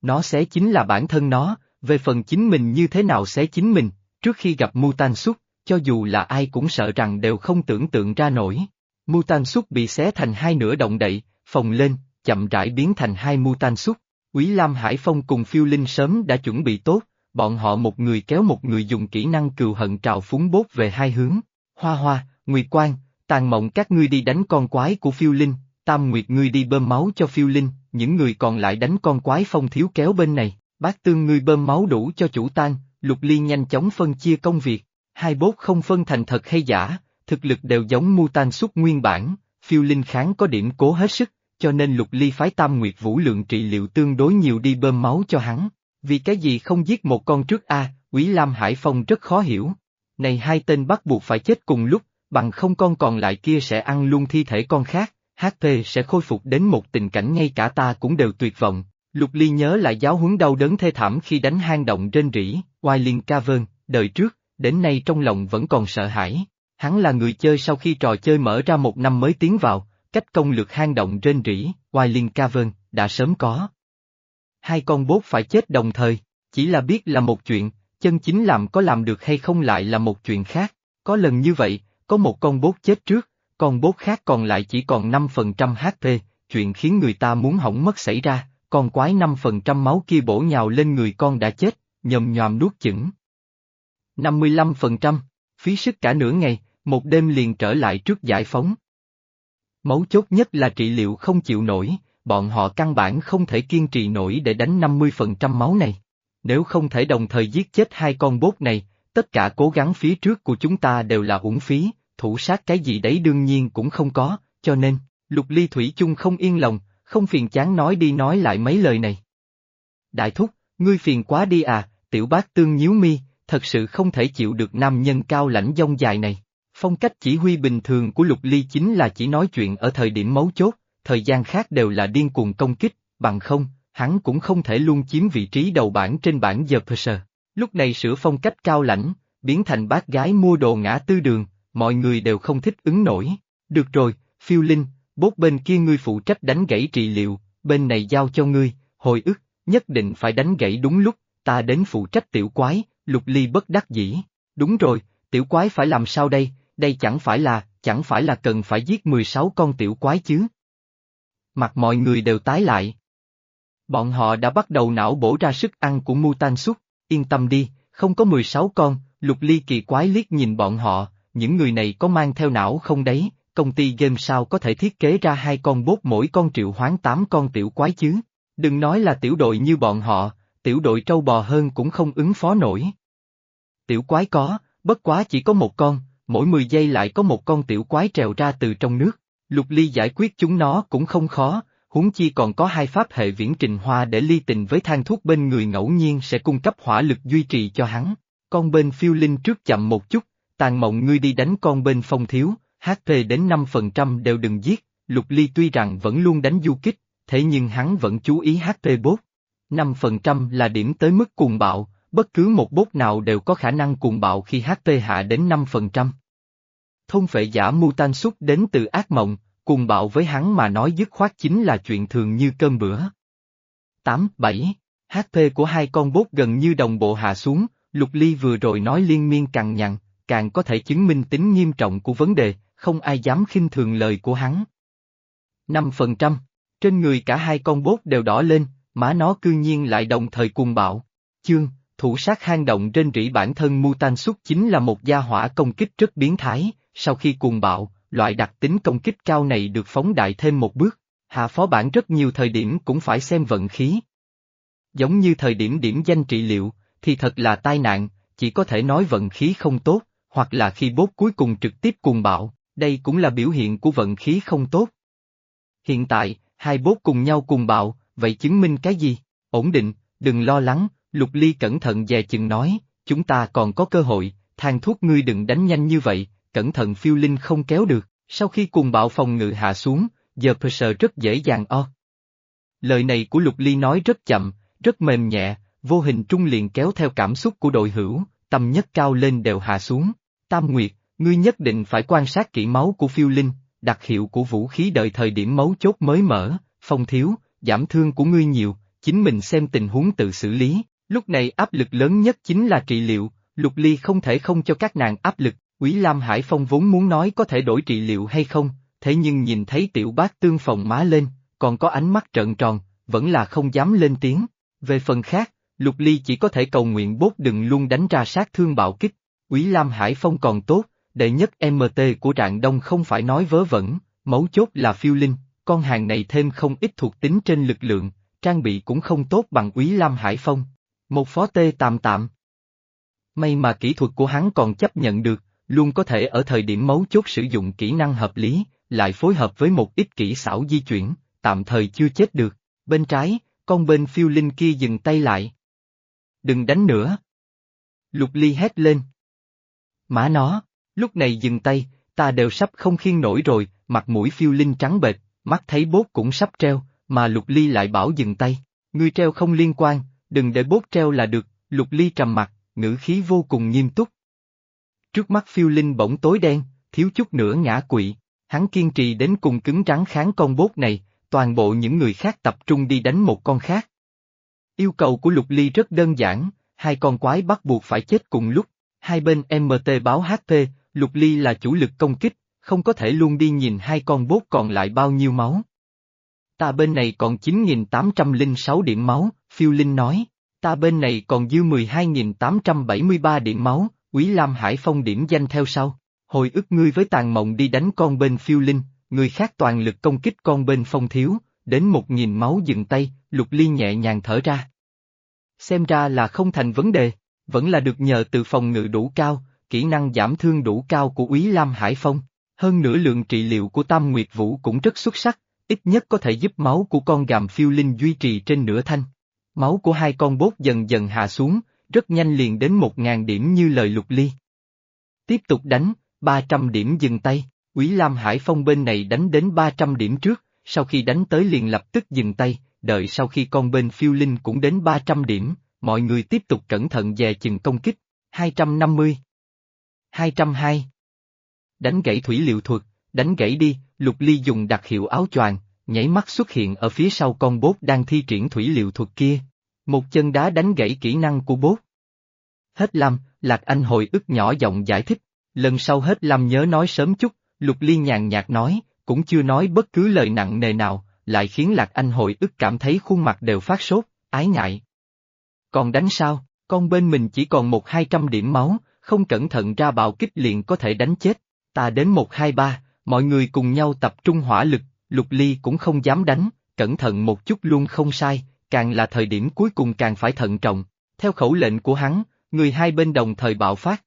Nó xé chính là bản thân nó, về phần chính mình như thế nào xé chính mình, trước khi gặp Mutan xuất, cho dù là ai cũng sợ rằng đều không tưởng tượng ra nổi. Mutan Súc bị xé thành hai nửa động đậy, phồng lên, chậm rãi biến thành hai Mutan Súc. Quý Lam Hải Phong cùng phiêu linh sớm đã chuẩn bị tốt, bọn họ một người kéo một người dùng kỹ năng cừu hận trào phúng bốt về hai hướng. Hoa hoa, Nguyệt Quang, tàn mộng các ngươi đi đánh con quái của phiêu linh, Tam Nguyệt ngươi đi bơm máu cho phiêu linh, những người còn lại đánh con quái phong thiếu kéo bên này, bác tương ngươi bơm máu đủ cho chủ tan, lục ly nhanh chóng phân chia công việc, hai bốt không phân thành thật hay giả, thực lực đều giống mu tan xuất nguyên bản, phiêu linh kháng có điểm cố hết sức, cho nên lục ly phái tam nguyệt vũ lượng trị liệu tương đối nhiều đi bơm máu cho hắn. Vì cái gì không giết một con trước a? Quý Lam Hải Phong rất khó hiểu. Này hai tên bắt buộc phải chết cùng lúc, bằng không con còn lại kia sẽ ăn luôn thi thể con khác, HP sẽ khôi phục đến một tình cảnh ngay cả ta cũng đều tuyệt vọng. Lục Ly nhớ lại giáo huấn đau đớn thê thảm khi đánh hang động trên rỉ, Wailing Cavern, đời trước, đến nay trong lòng vẫn còn sợ hãi. Hắn là người chơi sau khi trò chơi mở ra một năm mới tiến vào, cách công lược hang động trên rỉ, Wailing Cavern, đã sớm có. Hai con bốt phải chết đồng thời, chỉ là biết là một chuyện, chân chính làm có làm được hay không lại là một chuyện khác. Có lần như vậy, có một con bốt chết trước, con bốt khác còn lại chỉ còn 5% HP, chuyện khiến người ta muốn hỏng mất xảy ra, con quái 5% máu kia bổ nhào lên người con đã chết, nhầm nhòm nuốt chửng. 55%, phí sức cả nửa ngày, một đêm liền trở lại trước giải phóng. Mấu chốt nhất là trị liệu không chịu nổi, bọn họ căn bản không thể kiên trì nổi để đánh 50% máu này. Nếu không thể đồng thời giết chết hai con bốt này, tất cả cố gắng phía trước của chúng ta đều là uổng phí, thủ sát cái gì đấy đương nhiên cũng không có, cho nên, Lục Ly Thủy chung không yên lòng, không phiền chán nói đi nói lại mấy lời này. Đại thúc, ngươi phiền quá đi à, tiểu bác tương nhíu mi, thật sự không thể chịu được nam nhân cao lãnh dông dài này. Phong cách chỉ huy bình thường của Lục Ly chính là chỉ nói chuyện ở thời điểm mấu chốt, thời gian khác đều là điên cuồng công kích, bằng không, hắn cũng không thể luôn chiếm vị trí đầu bảng trên bảng giờ Purser. Lúc này sửa phong cách cao lãnh, biến thành bác gái mua đồ ngã tư đường, mọi người đều không thích ứng nổi. Được rồi, phiêu linh, bốt bên kia ngươi phụ trách đánh gãy trị liệu, bên này giao cho ngươi, hồi ức, nhất định phải đánh gãy đúng lúc, ta đến phụ trách tiểu quái, lục ly bất đắc dĩ. Đúng rồi, tiểu quái phải làm sao đây, đây chẳng phải là, chẳng phải là cần phải giết 16 con tiểu quái chứ. Mặt mọi người đều tái lại. Bọn họ đã bắt đầu não bổ ra sức ăn của Mutan Súc, yên tâm đi, không có 16 con, lục ly kỳ quái liếc nhìn bọn họ, những người này có mang theo não không đấy, công ty game sao có thể thiết kế ra hai con bốt mỗi con triệu hoán tám con tiểu quái chứ? Đừng nói là tiểu đội như bọn họ, tiểu đội trâu bò hơn cũng không ứng phó nổi. Tiểu quái có, bất quá chỉ có một con, mỗi 10 giây lại có một con tiểu quái trèo ra từ trong nước. Lục Ly giải quyết chúng nó cũng không khó, huống chi còn có hai pháp hệ viễn trình hoa để ly tình với thang thuốc bên người ngẫu nhiên sẽ cung cấp hỏa lực duy trì cho hắn. Con bên phiêu linh trước chậm một chút, tàn mộng ngươi đi đánh con bên phong thiếu, HP đến 5% đều đừng giết, Lục Ly tuy rằng vẫn luôn đánh du kích, thế nhưng hắn vẫn chú ý HP bốt. 5% là điểm tới mức cuồng bạo, bất cứ một bốt nào đều có khả năng cuồng bạo khi HP hạ đến 5%. Thông phệ giả Mutan xúc đến từ ác mộng, cuồng bạo với hắn mà nói dứt khoát chính là chuyện thường như cơm bữa. 8, 7. HP của hai con bốt gần như đồng bộ hạ xuống, Lục Ly vừa rồi nói liên miên cằn nhằn, càng có thể chứng minh tính nghiêm trọng của vấn đề, không ai dám khinh thường lời của hắn. 5%, trên người cả hai con bốt đều đỏ lên, má nó cư nhiên lại đồng thời cuồng bạo. Chương, thủ sát hang động trên rỉ bản thân Mutan xuất chính là một gia hỏa công kích rất biến thái, sau khi cuồng bạo, loại đặc tính công kích cao này được phóng đại thêm một bước, hạ phó bản rất nhiều thời điểm cũng phải xem vận khí. Giống như thời điểm điểm danh trị liệu, thì thật là tai nạn, chỉ có thể nói vận khí không tốt, hoặc là khi bốt cuối cùng trực tiếp cuồng bạo, đây cũng là biểu hiện của vận khí không tốt. Hiện tại, hai bốt cùng nhau cuồng bạo, vậy chứng minh cái gì? Ổn định, đừng lo lắng, Lục Ly cẩn thận dè chừng nói, chúng ta còn có cơ hội, thang thuốc ngươi đừng đánh nhanh như vậy, cẩn thận phiêu linh không kéo được, sau khi cùng bạo phòng ngự hạ xuống, giờ Perser rất dễ dàng o. Lời này của Lục Ly nói rất chậm, rất mềm nhẹ, vô hình trung liền kéo theo cảm xúc của đội hữu, tầm nhất cao lên đều hạ xuống. Tam Nguyệt, ngươi nhất định phải quan sát kỹ máu của phiêu linh, đặc hiệu của vũ khí đợi thời điểm máu chốt mới mở, phong thiếu, giảm thương của ngươi nhiều, chính mình xem tình huống tự xử lý. Lúc này áp lực lớn nhất chính là trị liệu, Lục Ly không thể không cho các nàng áp lực, Quý Lam Hải Phong vốn muốn nói có thể đổi trị liệu hay không, thế nhưng nhìn thấy tiểu bác tương phòng má lên, còn có ánh mắt trợn tròn, vẫn là không dám lên tiếng. Về phần khác, Lục Ly chỉ có thể cầu nguyện bốt đừng luôn đánh ra sát thương bạo kích. Quý Lam Hải Phong còn tốt, đệ nhất MT của Trạng Đông không phải nói vớ vẩn, mấu chốt là phiêu linh, con hàng này thêm không ít thuộc tính trên lực lượng, trang bị cũng không tốt bằng Quý Lam Hải Phong. Một phó tê tạm tạm. May mà kỹ thuật của hắn còn chấp nhận được, luôn có thể ở thời điểm mấu chốt sử dụng kỹ năng hợp lý, lại phối hợp với một ít kỹ xảo di chuyển, tạm thời chưa chết được. Bên trái, con bên phiêu linh kia dừng tay lại. Đừng đánh nữa. Lục ly hét lên. mã nó, lúc này dừng tay, ta đều sắp không khiên nổi rồi, mặt mũi phiêu linh trắng bệch, mắt thấy bốt cũng sắp treo, mà lục ly lại bảo dừng tay. Ngươi treo không liên quan, đừng để bốt treo là được, lục ly trầm mặt, ngữ khí vô cùng nghiêm túc. Trước mắt phiêu linh bỗng tối đen, thiếu chút nữa ngã quỵ, hắn kiên trì đến cùng cứng rắn kháng con bốt này, toàn bộ những người khác tập trung đi đánh một con khác. Yêu cầu của Lục Ly rất đơn giản, hai con quái bắt buộc phải chết cùng lúc. Hai bên MT báo HP, Lục Ly là chủ lực công kích, không có thể luôn đi nhìn hai con bốt còn lại bao nhiêu máu. Ta bên này còn 9.806 điểm máu, phiêu linh nói. Ta bên này còn dư 12.873 điểm máu, Quý Lam Hải Phong điểm danh theo sau. Hồi ức ngươi với tàn mộng đi đánh con bên phiêu linh, người khác toàn lực công kích con bên phong thiếu, đến một nghìn máu dừng tay, lục ly nhẹ nhàng thở ra. Xem ra là không thành vấn đề, vẫn là được nhờ từ phòng ngự đủ cao, kỹ năng giảm thương đủ cao của Úy Lam Hải Phong. Hơn nữa lượng trị liệu của Tam Nguyệt Vũ cũng rất xuất sắc, ít nhất có thể giúp máu của con gàm phiêu linh duy trì trên nửa thanh. Máu của hai con bốt dần dần hạ xuống, rất nhanh liền đến một ngàn điểm như lời lục ly. Tiếp tục đánh, 300 điểm dừng tay, Quý Lam Hải Phong bên này đánh đến 300 điểm trước, sau khi đánh tới liền lập tức dừng tay, đợi sau khi con bên phiêu linh cũng đến 300 điểm, mọi người tiếp tục cẩn thận dè chừng công kích, 250, 202. Đánh gãy thủy liệu thuật, đánh gãy đi, lục ly dùng đặc hiệu áo choàng, nhảy mắt xuất hiện ở phía sau con bốt đang thi triển thủy liệu thuật kia. Một chân đá đánh gãy kỹ năng của bốt. Hết lâm, Lạc Anh hồi ức nhỏ giọng giải thích, lần sau hết lâm nhớ nói sớm chút, Lục Ly nhàn nhạt nói, cũng chưa nói bất cứ lời nặng nề nào, lại khiến Lạc Anh hồi ức cảm thấy khuôn mặt đều phát sốt, ái ngại. Còn đánh sao, con bên mình chỉ còn một hai trăm điểm máu, không cẩn thận ra bạo kích liền có thể đánh chết, ta đến một hai ba, mọi người cùng nhau tập trung hỏa lực, Lục Ly cũng không dám đánh, cẩn thận một chút luôn không sai, càng là thời điểm cuối cùng càng phải thận trọng, theo khẩu lệnh của hắn, người hai bên đồng thời bạo phát.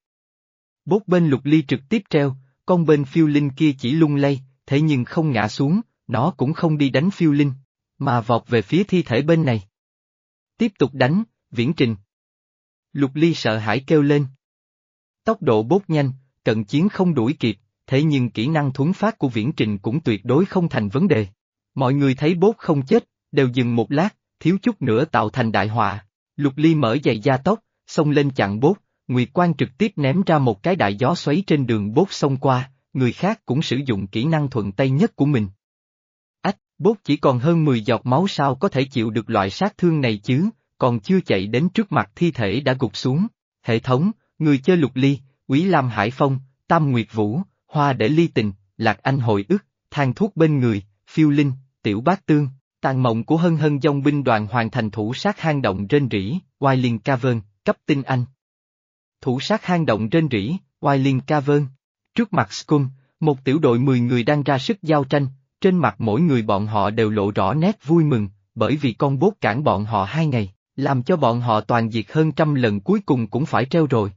Bốt bên Lục Ly trực tiếp treo, con bên phiêu linh kia chỉ lung lay, thế nhưng không ngã xuống, nó cũng không đi đánh phiêu linh, mà vọt về phía thi thể bên này. Tiếp tục đánh, viễn trình. Lục ly sợ hãi kêu lên. Tốc độ bốt nhanh, cận chiến không đuổi kịp, thế nhưng kỹ năng thuấn phát của viễn trình cũng tuyệt đối không thành vấn đề. Mọi người thấy bốt không chết, đều dừng một lát, thiếu chút nữa tạo thành đại họa. Lục ly mở giày gia tốc, xông lên chặn bốt, Nguyệt Quang trực tiếp ném ra một cái đại gió xoáy trên đường bốt xông qua, người khác cũng sử dụng kỹ năng thuận tay nhất của mình. Ách, bốt chỉ còn hơn 10 giọt máu sao có thể chịu được loại sát thương này chứ, còn chưa chạy đến trước mặt thi thể đã gục xuống. Hệ thống, người chơi lục ly, Quý Lam Hải Phong, Tam Nguyệt Vũ, Hoa để ly tình, Lạc Anh hồi ức, Thang thuốc bên người, phiêu linh, tiểu bát tương, tàn mộng của hân hân dòng binh đoàn hoàn thành thủ sát hang động trên rỉ, Wailing Cavern, cấp tinh anh thủ sát hang động trên rỉ, Wailing Cavern. Trước mặt Scum, một tiểu đội 10 người đang ra sức giao tranh, trên mặt mỗi người bọn họ đều lộ rõ nét vui mừng, bởi vì con bốt cản bọn họ hai ngày, làm cho bọn họ toàn diệt hơn trăm lần cuối cùng cũng phải treo rồi.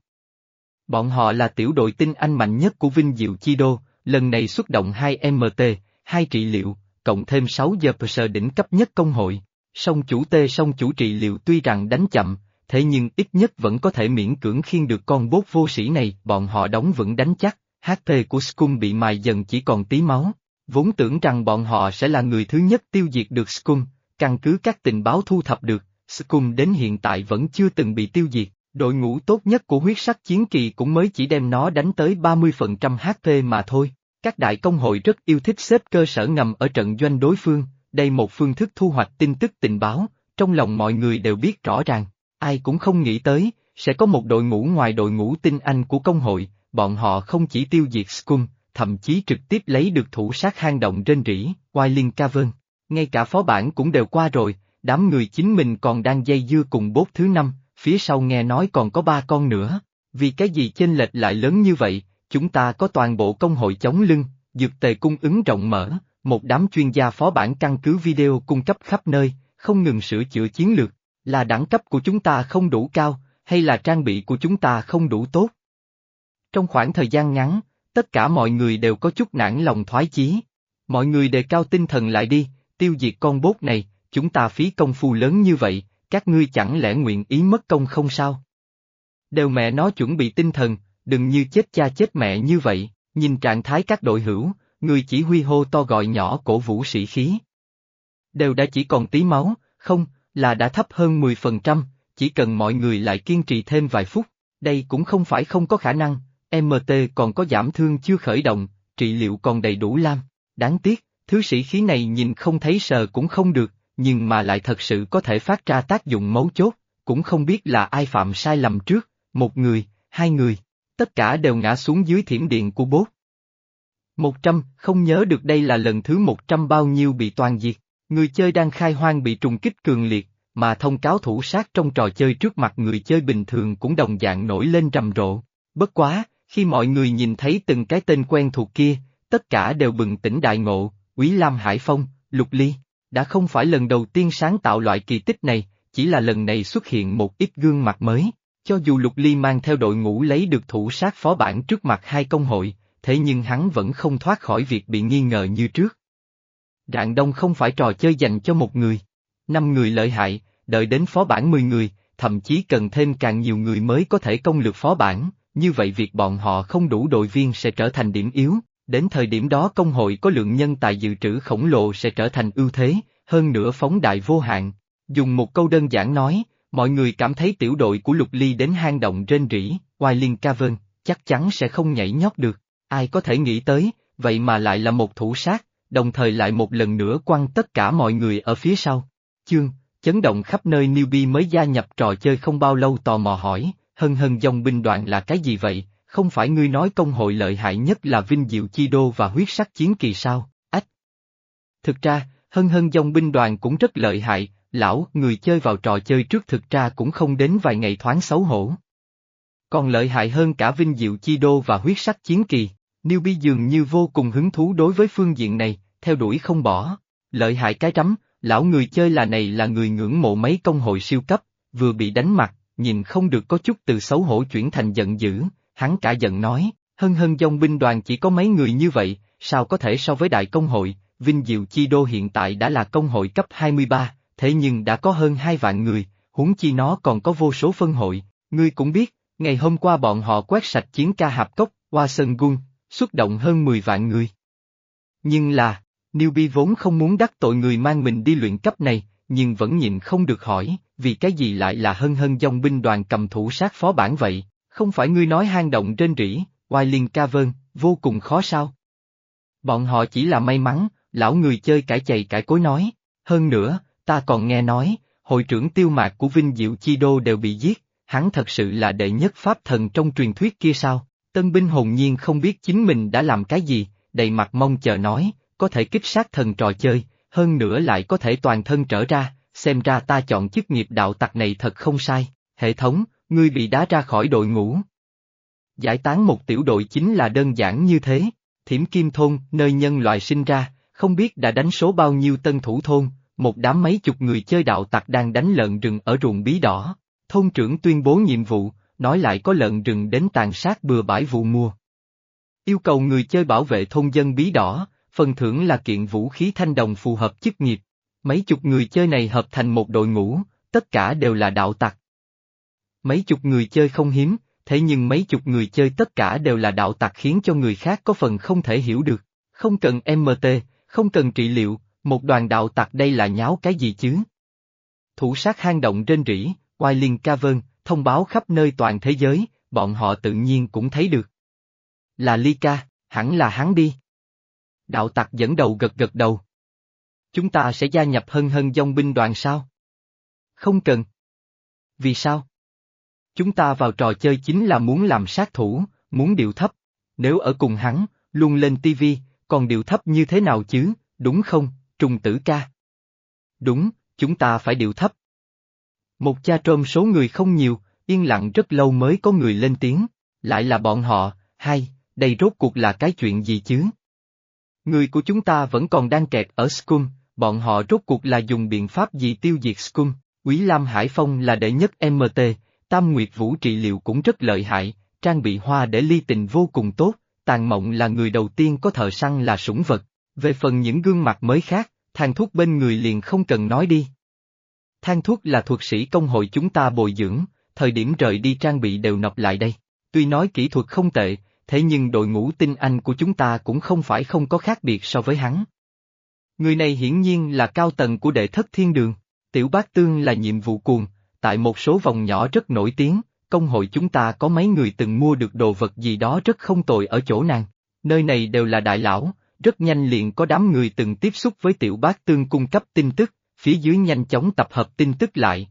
Bọn họ là tiểu đội tinh anh mạnh nhất của Vinh Diệu Chi Đô, lần này xuất động 2 MT, 2 trị liệu, cộng thêm 6 giờ sờ đỉnh cấp nhất công hội. Song chủ T song chủ trị liệu tuy rằng đánh chậm, thế nhưng ít nhất vẫn có thể miễn cưỡng khiên được con bốt vô sĩ này, bọn họ đóng vững đánh chắc, HP của Scum bị mài dần chỉ còn tí máu. Vốn tưởng rằng bọn họ sẽ là người thứ nhất tiêu diệt được Scum, căn cứ các tình báo thu thập được, Scum đến hiện tại vẫn chưa từng bị tiêu diệt, đội ngũ tốt nhất của huyết sắc chiến kỳ cũng mới chỉ đem nó đánh tới 30% HP mà thôi. Các đại công hội rất yêu thích xếp cơ sở ngầm ở trận doanh đối phương, đây một phương thức thu hoạch tin tức tình báo, trong lòng mọi người đều biết rõ ràng. Ai cũng không nghĩ tới, sẽ có một đội ngũ ngoài đội ngũ tinh anh của công hội, bọn họ không chỉ tiêu diệt Scum, thậm chí trực tiếp lấy được thủ sát hang động trên rỉ, Wailing Cavern. Ngay cả phó bản cũng đều qua rồi, đám người chính mình còn đang dây dưa cùng bốt thứ năm, phía sau nghe nói còn có ba con nữa. Vì cái gì chênh lệch lại lớn như vậy, chúng ta có toàn bộ công hội chống lưng, dược tề cung ứng rộng mở, một đám chuyên gia phó bản căn cứ video cung cấp khắp nơi, không ngừng sửa chữa chiến lược, là đẳng cấp của chúng ta không đủ cao, hay là trang bị của chúng ta không đủ tốt? Trong khoảng thời gian ngắn, tất cả mọi người đều có chút nản lòng thoái chí. Mọi người đề cao tinh thần lại đi, tiêu diệt con bốt này, chúng ta phí công phu lớn như vậy, các ngươi chẳng lẽ nguyện ý mất công không sao? Đều mẹ nó chuẩn bị tinh thần, đừng như chết cha chết mẹ như vậy, nhìn trạng thái các đội hữu, người chỉ huy hô to gọi nhỏ cổ vũ sĩ khí. Đều đã chỉ còn tí máu, không, là đã thấp hơn 10%, chỉ cần mọi người lại kiên trì thêm vài phút, đây cũng không phải không có khả năng, MT còn có giảm thương chưa khởi động, trị liệu còn đầy đủ lam. Đáng tiếc, thứ sĩ khí này nhìn không thấy sờ cũng không được, nhưng mà lại thật sự có thể phát ra tác dụng mấu chốt, cũng không biết là ai phạm sai lầm trước, một người, hai người, tất cả đều ngã xuống dưới thiểm điện của bốt. Một trăm, không nhớ được đây là lần thứ một trăm bao nhiêu bị toàn diệt, người chơi đang khai hoang bị trùng kích cường liệt, mà thông cáo thủ sát trong trò chơi trước mặt người chơi bình thường cũng đồng dạng nổi lên rầm rộ. Bất quá, khi mọi người nhìn thấy từng cái tên quen thuộc kia, tất cả đều bừng tỉnh đại ngộ, Quý Lam Hải Phong, Lục Ly, đã không phải lần đầu tiên sáng tạo loại kỳ tích này, chỉ là lần này xuất hiện một ít gương mặt mới. Cho dù Lục Ly mang theo đội ngũ lấy được thủ sát phó bản trước mặt hai công hội, thế nhưng hắn vẫn không thoát khỏi việc bị nghi ngờ như trước. Rạng Đông không phải trò chơi dành cho một người. Năm người lợi hại, đợi đến phó bản 10 người, thậm chí cần thêm càng nhiều người mới có thể công lược phó bản, như vậy việc bọn họ không đủ đội viên sẽ trở thành điểm yếu, đến thời điểm đó công hội có lượng nhân tài dự trữ khổng lồ sẽ trở thành ưu thế, hơn nữa phóng đại vô hạn. Dùng một câu đơn giản nói, mọi người cảm thấy tiểu đội của Lục Ly đến hang động trên rỉ, Wailing Cavern, chắc chắn sẽ không nhảy nhót được, ai có thể nghĩ tới, vậy mà lại là một thủ sát, đồng thời lại một lần nữa quăng tất cả mọi người ở phía sau. Chương, chấn động khắp nơi newbie mới gia nhập trò chơi không bao lâu tò mò hỏi, hân hân dòng binh đoàn là cái gì vậy, không phải ngươi nói công hội lợi hại nhất là Vinh Diệu Chi Đô và huyết sắc chiến kỳ sao, ách. Thực ra, hân hân dòng binh đoàn cũng rất lợi hại, lão, người chơi vào trò chơi trước thực ra cũng không đến vài ngày thoáng xấu hổ. Còn lợi hại hơn cả Vinh Diệu Chi Đô và huyết sắc chiến kỳ, newbie dường như vô cùng hứng thú đối với phương diện này, theo đuổi không bỏ. Lợi hại cái rắm, lão người chơi là này là người ngưỡng mộ mấy công hội siêu cấp, vừa bị đánh mặt, nhìn không được có chút từ xấu hổ chuyển thành giận dữ, hắn cả giận nói, hân hân dòng binh đoàn chỉ có mấy người như vậy, sao có thể so với đại công hội, Vinh Diệu Chi Đô hiện tại đã là công hội cấp 23, thế nhưng đã có hơn hai vạn người, huống chi nó còn có vô số phân hội, ngươi cũng biết, ngày hôm qua bọn họ quét sạch chiến ca hạp cốc, qua sân gun, xuất động hơn 10 vạn người. Nhưng là, Newbie vốn không muốn đắc tội người mang mình đi luyện cấp này, nhưng vẫn nhịn không được hỏi, vì cái gì lại là hân hân dòng binh đoàn cầm thủ sát phó bản vậy, không phải ngươi nói hang động trên rỉ, Wailing Cavern, vô cùng khó sao? Bọn họ chỉ là may mắn, lão người chơi cải chày cải cối nói, hơn nữa, ta còn nghe nói, hội trưởng tiêu mạc của Vinh Diệu Chi Đô đều bị giết, hắn thật sự là đệ nhất pháp thần trong truyền thuyết kia sao? Tân binh hồn nhiên không biết chính mình đã làm cái gì, đầy mặt mong chờ nói, có thể kích sát thần trò chơi, hơn nữa lại có thể toàn thân trở ra, xem ra ta chọn chức nghiệp đạo tặc này thật không sai, hệ thống, ngươi bị đá ra khỏi đội ngũ. Giải tán một tiểu đội chính là đơn giản như thế, thiểm kim thôn, nơi nhân loại sinh ra, không biết đã đánh số bao nhiêu tân thủ thôn, một đám mấy chục người chơi đạo tặc đang đánh lợn rừng ở ruộng bí đỏ. Thôn trưởng tuyên bố nhiệm vụ, nói lại có lợn rừng đến tàn sát bừa bãi vụ mua. Yêu cầu người chơi bảo vệ thôn dân bí đỏ, phần thưởng là kiện vũ khí thanh đồng phù hợp chức nghiệp. Mấy chục người chơi này hợp thành một đội ngũ, tất cả đều là đạo tặc. Mấy chục người chơi không hiếm, thế nhưng mấy chục người chơi tất cả đều là đạo tặc khiến cho người khác có phần không thể hiểu được. Không cần MT, không cần trị liệu, một đoàn đạo tặc đây là nháo cái gì chứ? Thủ sát hang động trên rỉ, Wailing Cavern, thông báo khắp nơi toàn thế giới, bọn họ tự nhiên cũng thấy được. Là Lika, hẳn là hắn đi. Đạo tặc dẫn đầu gật gật đầu. Chúng ta sẽ gia nhập hân hân dòng binh đoàn sao? Không cần. Vì sao? Chúng ta vào trò chơi chính là muốn làm sát thủ, muốn điệu thấp. Nếu ở cùng hắn, luôn lên tivi, còn điệu thấp như thế nào chứ, đúng không, trùng tử ca? Đúng, chúng ta phải điệu thấp. Một cha trôm số người không nhiều, yên lặng rất lâu mới có người lên tiếng, lại là bọn họ, hay, đây rốt cuộc là cái chuyện gì chứ? Người của chúng ta vẫn còn đang kẹt ở Scum, bọn họ rốt cuộc là dùng biện pháp gì tiêu diệt Scum, Quý Lam Hải Phong là đệ nhất MT, Tam Nguyệt Vũ trị liệu cũng rất lợi hại, trang bị hoa để ly tình vô cùng tốt, Tàn Mộng là người đầu tiên có thợ săn là sủng vật, về phần những gương mặt mới khác, thang thuốc bên người liền không cần nói đi. Thang thuốc là thuật sĩ công hội chúng ta bồi dưỡng, thời điểm rời đi trang bị đều nộp lại đây. Tuy nói kỹ thuật không tệ, thế nhưng đội ngũ tinh anh của chúng ta cũng không phải không có khác biệt so với hắn. Người này hiển nhiên là cao tầng của đệ thất thiên đường, tiểu bác tương là nhiệm vụ cuồng, tại một số vòng nhỏ rất nổi tiếng, công hội chúng ta có mấy người từng mua được đồ vật gì đó rất không tồi ở chỗ nàng, nơi này đều là đại lão, rất nhanh liền có đám người từng tiếp xúc với tiểu bác tương cung cấp tin tức, phía dưới nhanh chóng tập hợp tin tức lại.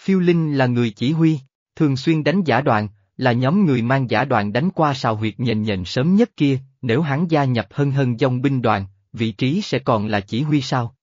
Phiêu Linh là người chỉ huy, thường xuyên đánh giả đoàn, là nhóm người mang giả đoàn đánh qua sào huyệt nhện nhện sớm nhất kia, nếu hắn gia nhập hân hân dòng binh đoàn, vị trí sẽ còn là chỉ huy sao?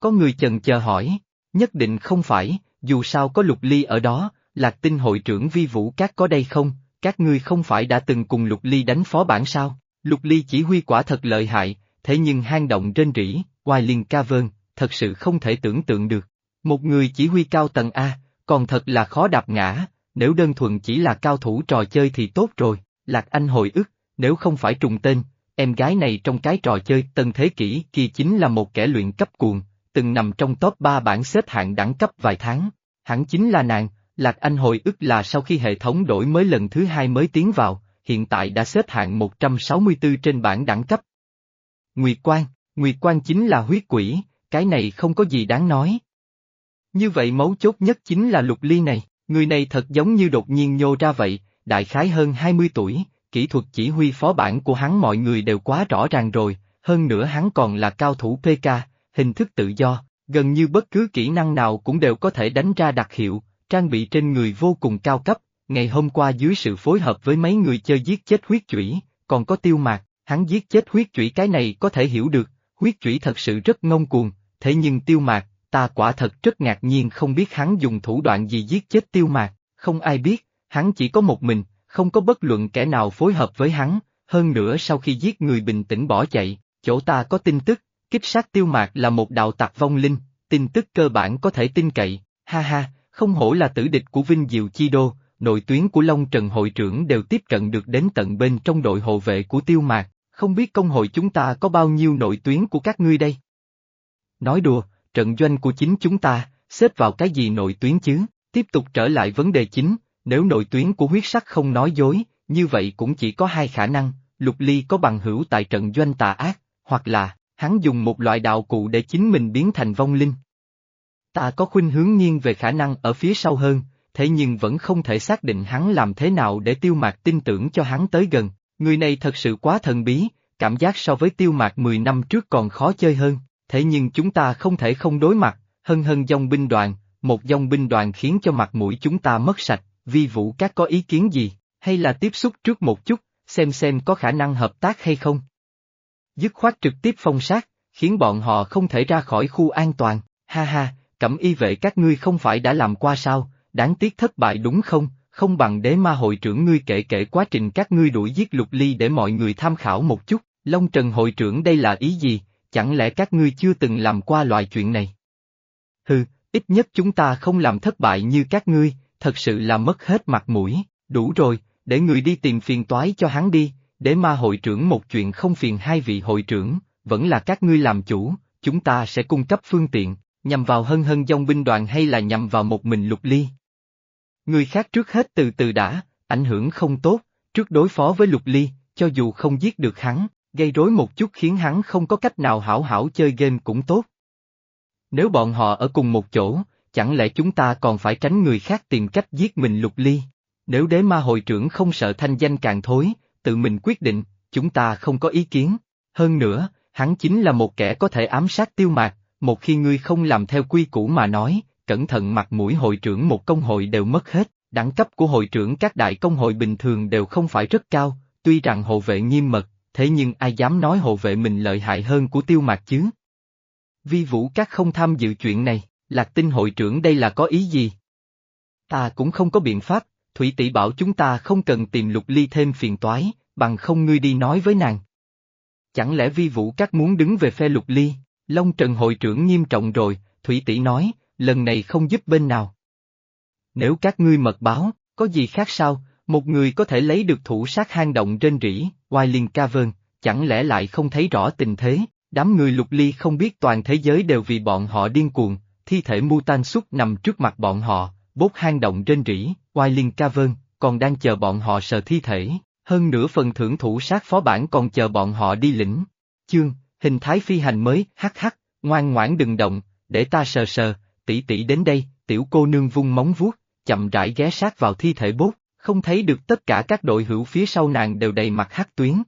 Có người chần chờ hỏi, nhất định không phải, dù sao có lục ly ở đó, lạc tinh hội trưởng vi vũ các có đây không, các ngươi không phải đã từng cùng lục ly đánh phó bản sao? Lục ly chỉ huy quả thật lợi hại, thế nhưng hang động trên rỉ, oai liên ca vơn, thật sự không thể tưởng tượng được. Một người chỉ huy cao tầng A, còn thật là khó đạp ngã, nếu đơn thuần chỉ là cao thủ trò chơi thì tốt rồi, Lạc Anh hồi ức, nếu không phải trùng tên, em gái này trong cái trò chơi tân thế kỷ kia chính là một kẻ luyện cấp cuồng, từng nằm trong top 3 bảng xếp hạng đẳng cấp vài tháng, hẳn chính là nàng, Lạc Anh hồi ức là sau khi hệ thống đổi mới lần thứ hai mới tiến vào, hiện tại đã xếp hạng 164 trên bảng đẳng cấp. Nguyệt Quan, Nguyệt Quan chính là huyết quỷ, cái này không có gì đáng nói. Như vậy mấu chốt nhất chính là lục ly này, người này thật giống như đột nhiên nhô ra vậy, đại khái hơn 20 tuổi, kỹ thuật chỉ huy phó bản của hắn mọi người đều quá rõ ràng rồi, hơn nữa hắn còn là cao thủ PK, hình thức tự do, gần như bất cứ kỹ năng nào cũng đều có thể đánh ra đặc hiệu, trang bị trên người vô cùng cao cấp, ngày hôm qua dưới sự phối hợp với mấy người chơi giết chết huyết chủy, còn có tiêu mạc, hắn giết chết huyết chủy cái này có thể hiểu được, huyết chủy thật sự rất ngông cuồng, thế nhưng tiêu mạc, ta quả thật rất ngạc nhiên không biết hắn dùng thủ đoạn gì giết chết tiêu mạc, không ai biết, hắn chỉ có một mình, không có bất luận kẻ nào phối hợp với hắn, hơn nữa sau khi giết người bình tĩnh bỏ chạy, chỗ ta có tin tức, kích sát tiêu mạc là một đạo tặc vong linh, tin tức cơ bản có thể tin cậy, ha ha, không hổ là tử địch của Vinh Diệu Chi Đô, nội tuyến của Long Trần hội trưởng đều tiếp cận được đến tận bên trong đội hộ vệ của tiêu mạc, không biết công hội chúng ta có bao nhiêu nội tuyến của các ngươi đây? Nói đùa, trận doanh của chính chúng ta, xếp vào cái gì nội tuyến chứ? Tiếp tục trở lại vấn đề chính, nếu nội tuyến của huyết sắc không nói dối, như vậy cũng chỉ có hai khả năng, lục ly có bằng hữu tại trận doanh tà ác, hoặc là, hắn dùng một loại đạo cụ để chính mình biến thành vong linh. Ta có khuynh hướng nghiêng về khả năng ở phía sau hơn, thế nhưng vẫn không thể xác định hắn làm thế nào để tiêu mạc tin tưởng cho hắn tới gần, người này thật sự quá thần bí, cảm giác so với tiêu mạc 10 năm trước còn khó chơi hơn, thế nhưng chúng ta không thể không đối mặt, hân hân dòng binh đoàn, một dòng binh đoàn khiến cho mặt mũi chúng ta mất sạch, vi vũ các có ý kiến gì, hay là tiếp xúc trước một chút, xem xem có khả năng hợp tác hay không. Dứt khoát trực tiếp phong sát, khiến bọn họ không thể ra khỏi khu an toàn, ha ha, cẩm y vệ các ngươi không phải đã làm qua sao, đáng tiếc thất bại đúng không, không bằng đế ma hội trưởng ngươi kể kể quá trình các ngươi đuổi giết lục ly để mọi người tham khảo một chút, Long Trần hội trưởng đây là ý gì, chẳng lẽ các ngươi chưa từng làm qua loại chuyện này? Hừ, ít nhất chúng ta không làm thất bại như các ngươi, thật sự là mất hết mặt mũi, đủ rồi, để người đi tìm phiền toái cho hắn đi, để ma hội trưởng một chuyện không phiền hai vị hội trưởng, vẫn là các ngươi làm chủ, chúng ta sẽ cung cấp phương tiện, nhằm vào hân hân dòng binh đoàn hay là nhằm vào một mình lục ly. Người khác trước hết từ từ đã, ảnh hưởng không tốt, trước đối phó với lục ly, cho dù không giết được hắn, gây rối một chút khiến hắn không có cách nào hảo hảo chơi game cũng tốt. Nếu bọn họ ở cùng một chỗ, chẳng lẽ chúng ta còn phải tránh người khác tìm cách giết mình lục ly? Nếu đế ma hội trưởng không sợ thanh danh càng thối, tự mình quyết định, chúng ta không có ý kiến. Hơn nữa, hắn chính là một kẻ có thể ám sát tiêu mạc, một khi ngươi không làm theo quy củ mà nói, cẩn thận mặt mũi hội trưởng một công hội đều mất hết, đẳng cấp của hội trưởng các đại công hội bình thường đều không phải rất cao, tuy rằng hộ vệ nghiêm mật, thế nhưng ai dám nói hộ vệ mình lợi hại hơn của tiêu mạc chứ? Vi vũ các không tham dự chuyện này, lạc tinh hội trưởng đây là có ý gì? Ta cũng không có biện pháp, Thủy tỷ bảo chúng ta không cần tìm lục ly thêm phiền toái, bằng không ngươi đi nói với nàng. Chẳng lẽ vi vũ các muốn đứng về phe lục ly, Long Trần hội trưởng nghiêm trọng rồi, Thủy tỷ nói, lần này không giúp bên nào. Nếu các ngươi mật báo, có gì khác sao, một người có thể lấy được thủ sát hang động trên rỉ, Wailing Cavern, chẳng lẽ lại không thấy rõ tình thế, đám người lục ly không biết toàn thế giới đều vì bọn họ điên cuồng, thi thể Mutan Súc nằm trước mặt bọn họ, bốt hang động trên rỉ, Wailing Cavern, còn đang chờ bọn họ sờ thi thể, hơn nữa phần thưởng thủ sát phó bản còn chờ bọn họ đi lĩnh. Chương, hình thái phi hành mới, hắc hắc, ngoan ngoãn đừng động, để ta sờ sờ, tỷ tỷ đến đây, tiểu cô nương vung móng vuốt, chậm rãi ghé sát vào thi thể bốt, không thấy được tất cả các đội hữu phía sau nàng đều đầy mặt hắc tuyến.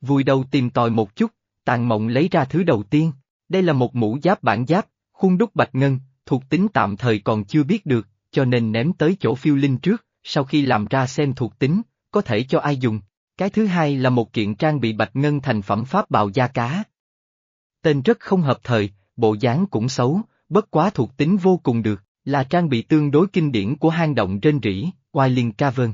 Vùi đầu tìm tòi một chút, tàn mộng lấy ra thứ đầu tiên, đây là một mũ giáp bản giáp, khuôn đúc bạch ngân, thuộc tính tạm thời còn chưa biết được, cho nên ném tới chỗ phiêu linh trước, sau khi làm ra xem thuộc tính, có thể cho ai dùng. Cái thứ hai là một kiện trang bị bạch ngân thành phẩm pháp bào da cá. Tên rất không hợp thời, bộ dáng cũng xấu, bất quá thuộc tính vô cùng được, là trang bị tương đối kinh điển của hang động trên rỉ, Wailing Cavern.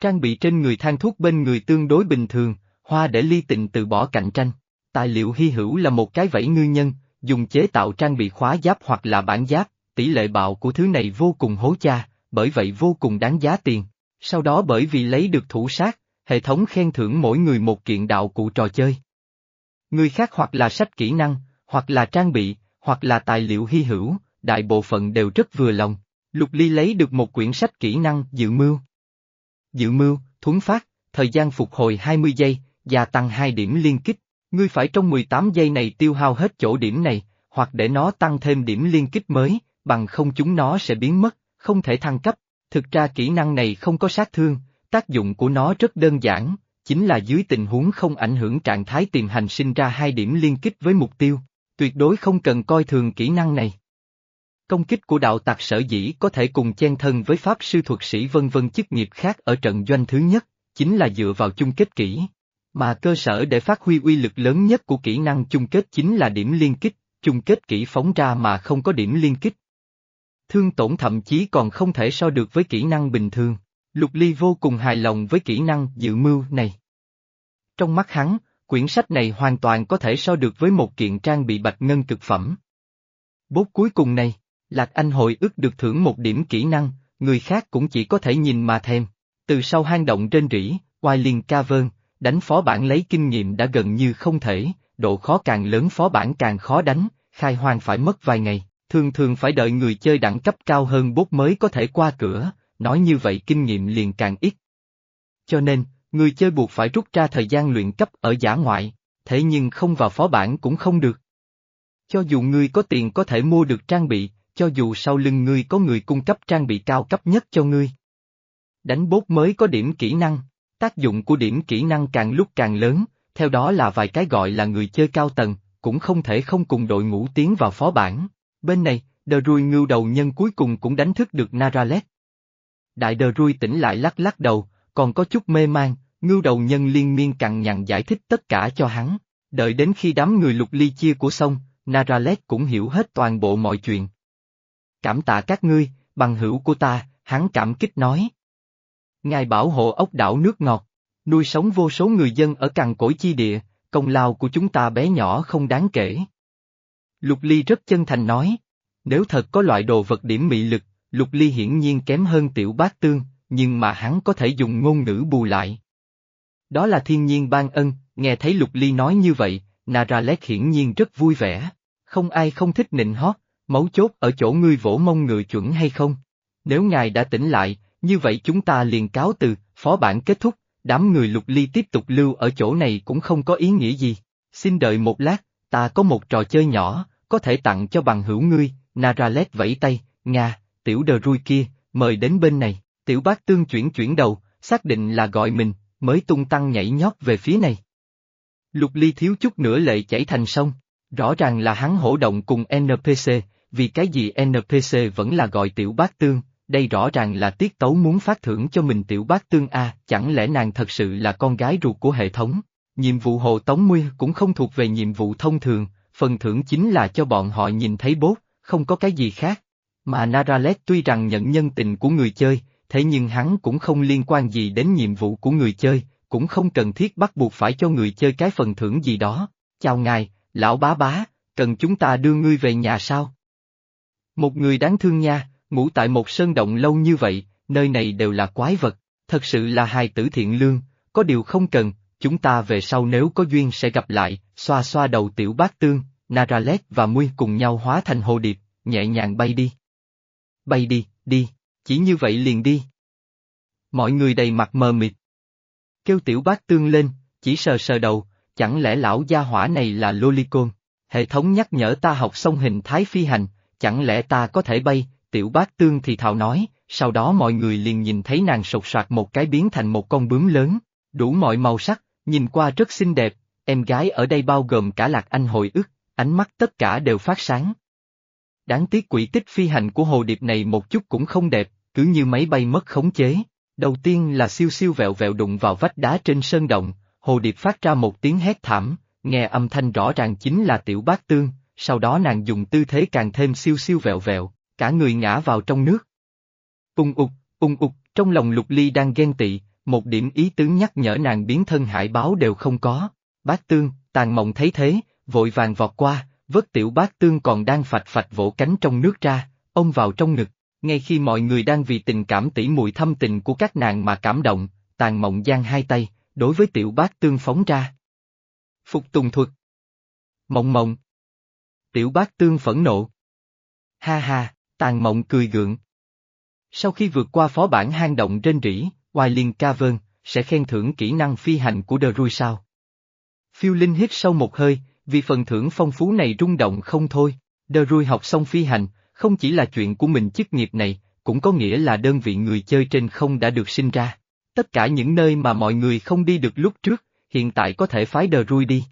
Trang bị trên người thang thuốc bên người tương đối bình thường, hoa để ly tịnh từ bỏ cạnh tranh. Tài liệu hy hữu là một cái vẫy ngư nhân, dùng chế tạo trang bị khóa giáp hoặc là bản giáp, tỷ lệ bạo của thứ này vô cùng hố cha, bởi vậy vô cùng đáng giá tiền. Sau đó bởi vì lấy được thủ sát, hệ thống khen thưởng mỗi người một kiện đạo cụ trò chơi. Người khác hoặc là sách kỹ năng, hoặc là trang bị, hoặc là tài liệu hy hữu, đại bộ phận đều rất vừa lòng. Lục Ly lấy được một quyển sách kỹ năng dự mưu. Dự mưu, thuấn phát, thời gian phục hồi 20 giây, gia tăng 2 điểm liên kích. Ngươi phải trong 18 giây này tiêu hao hết chỗ điểm này, hoặc để nó tăng thêm điểm liên kích mới, bằng không chúng nó sẽ biến mất, không thể thăng cấp. Thực ra kỹ năng này không có sát thương, tác dụng của nó rất đơn giản, chính là dưới tình huống không ảnh hưởng trạng thái tiềm hành sinh ra hai điểm liên kích với mục tiêu, tuyệt đối không cần coi thường kỹ năng này. Công kích của đạo tặc sở dĩ có thể cùng chen thân với pháp sư thuật sĩ vân vân chức nghiệp khác ở trận doanh thứ nhất, chính là dựa vào chung kết kỹ. Mà cơ sở để phát huy uy lực lớn nhất của kỹ năng chung kết chính là điểm liên kích, chung kết kỹ phóng ra mà không có điểm liên kích. Thương tổn thậm chí còn không thể so được với kỹ năng bình thường. Lục Ly vô cùng hài lòng với kỹ năng dự mưu này. Trong mắt hắn, quyển sách này hoàn toàn có thể so được với một kiện trang bị bạch ngân cực phẩm. Bốt cuối cùng này, Lạc Anh hồi ức được thưởng một điểm kỹ năng, người khác cũng chỉ có thể nhìn mà thèm. Từ sau hang động trên rỉ, Wailing Cavern, đánh phó bản lấy kinh nghiệm đã gần như không thể, độ khó càng lớn phó bản càng khó đánh, khai hoang phải mất vài ngày, thường thường phải đợi người chơi đẳng cấp cao hơn bốt mới có thể qua cửa, nói như vậy kinh nghiệm liền càng ít. Cho nên, người chơi buộc phải rút ra thời gian luyện cấp ở giả ngoại, thế nhưng không vào phó bản cũng không được. Cho dù ngươi có tiền có thể mua được trang bị, cho dù sau lưng ngươi có người cung cấp trang bị cao cấp nhất cho ngươi. Đánh bốt mới có điểm kỹ năng, tác dụng của điểm kỹ năng càng lúc càng lớn, theo đó là vài cái gọi là người chơi cao tầng, cũng không thể không cùng đội ngũ tiến vào phó bản. Bên này, đờ rui ngưu đầu nhân cuối cùng cũng đánh thức được Naralet. Đại đờ rui tỉnh lại lắc lắc đầu, còn có chút mê man, ngưu đầu nhân liên miên cằn nhằn giải thích tất cả cho hắn. Đợi đến khi đám người lục ly chia của sông, Naralet cũng hiểu hết toàn bộ mọi chuyện. Cảm tạ các ngươi, bằng hữu của ta, hắn cảm kích nói. Ngài bảo hộ ốc đảo nước ngọt, nuôi sống vô số người dân ở cằn cỗi chi địa, công lao của chúng ta bé nhỏ không đáng kể. Lục Ly rất chân thành nói, nếu thật có loại đồ vật điểm mị lực, Lục Ly hiển nhiên kém hơn tiểu bát tương, nhưng mà hắn có thể dùng ngôn ngữ bù lại. Đó là thiên nhiên ban ân, nghe thấy Lục Ly nói như vậy, Naralek hiển nhiên rất vui vẻ. Không ai không thích nịnh hót, mấu chốt ở chỗ ngươi vỗ mông ngựa chuẩn hay không. Nếu ngài đã tỉnh lại, như vậy chúng ta liền cáo từ, phó bản kết thúc, đám người Lục Ly tiếp tục lưu ở chỗ này cũng không có ý nghĩa gì. Xin đợi một lát, ta có một trò chơi nhỏ, có thể tặng cho bằng hữu ngươi, Naralet vẫy tay, Nga, tiểu đờ rui kia, mời đến bên này, tiểu bác tương chuyển chuyển đầu, xác định là gọi mình, mới tung tăng nhảy nhót về phía này. Lục ly thiếu chút nữa lệ chảy thành sông, rõ ràng là hắn hổ động cùng NPC, vì cái gì NPC vẫn là gọi tiểu bác tương, đây rõ ràng là tiết tấu muốn phát thưởng cho mình tiểu bác tương A, chẳng lẽ nàng thật sự là con gái ruột của hệ thống. Nhiệm vụ hộ tống mươi cũng không thuộc về nhiệm vụ thông thường, phần thưởng chính là cho bọn họ nhìn thấy bốt, không có cái gì khác. Mà Naralet tuy rằng nhận nhân tình của người chơi, thế nhưng hắn cũng không liên quan gì đến nhiệm vụ của người chơi, cũng không cần thiết bắt buộc phải cho người chơi cái phần thưởng gì đó. Chào ngài, lão bá bá, cần chúng ta đưa ngươi về nhà sao? Một người đáng thương nha, ngủ tại một sơn động lâu như vậy, nơi này đều là quái vật, thật sự là hài tử thiện lương, có điều không cần, chúng ta về sau nếu có duyên sẽ gặp lại, xoa xoa đầu tiểu bát tương, Naralet và Mui cùng nhau hóa thành hồ điệp, nhẹ nhàng bay đi. Bay đi, đi, chỉ như vậy liền đi. Mọi người đầy mặt mờ mịt. Kêu tiểu bát tương lên, chỉ sờ sờ đầu, chẳng lẽ lão gia hỏa này là Lolicon? Hệ thống nhắc nhở ta học xong hình thái phi hành, chẳng lẽ ta có thể bay, tiểu Bác tương thì thào nói, sau đó mọi người liền nhìn thấy nàng sột soạt một cái biến thành một con bướm lớn, đủ mọi màu sắc, nhìn qua rất xinh đẹp, em gái ở đây bao gồm cả lạc anh hồi ức, ánh mắt tất cả đều phát sáng. Đáng tiếc quỷ tích phi hành của hồ điệp này một chút cũng không đẹp, cứ như máy bay mất khống chế. Đầu tiên là siêu siêu vẹo vẹo đụng vào vách đá trên sơn động, hồ điệp phát ra một tiếng hét thảm, nghe âm thanh rõ ràng chính là tiểu bát tương, sau đó nàng dùng tư thế càng thêm siêu siêu vẹo vẹo, cả người ngã vào trong nước. Ung ục, ung ục, trong lòng lục ly đang ghen tị, một điểm ý tứ nhắc nhở nàng biến thân hải báo đều không có. bác tương, tàn mộng thấy thế, vội vàng vọt qua, vớt tiểu bác tương còn đang phạch phạch vỗ cánh trong nước ra, ông vào trong ngực, ngay khi mọi người đang vì tình cảm tỉ mùi thâm tình của các nàng mà cảm động, tàn mộng giang hai tay, đối với tiểu bác tương phóng ra. Phục tùng thuật. Mộng mộng. Tiểu bác tương phẫn nộ. Ha ha, tàn mộng cười gượng. Sau khi vượt qua phó bản hang động trên rỉ, Wailing Cavern, sẽ khen thưởng kỹ năng phi hành của The Rui sao? Phiêu Linh hít sâu một hơi, vì phần thưởng phong phú này rung động không thôi. The Rui học xong phi hành, không chỉ là chuyện của mình chức nghiệp này, cũng có nghĩa là đơn vị người chơi trên không đã được sinh ra. Tất cả những nơi mà mọi người không đi được lúc trước, hiện tại có thể phái The Rui đi.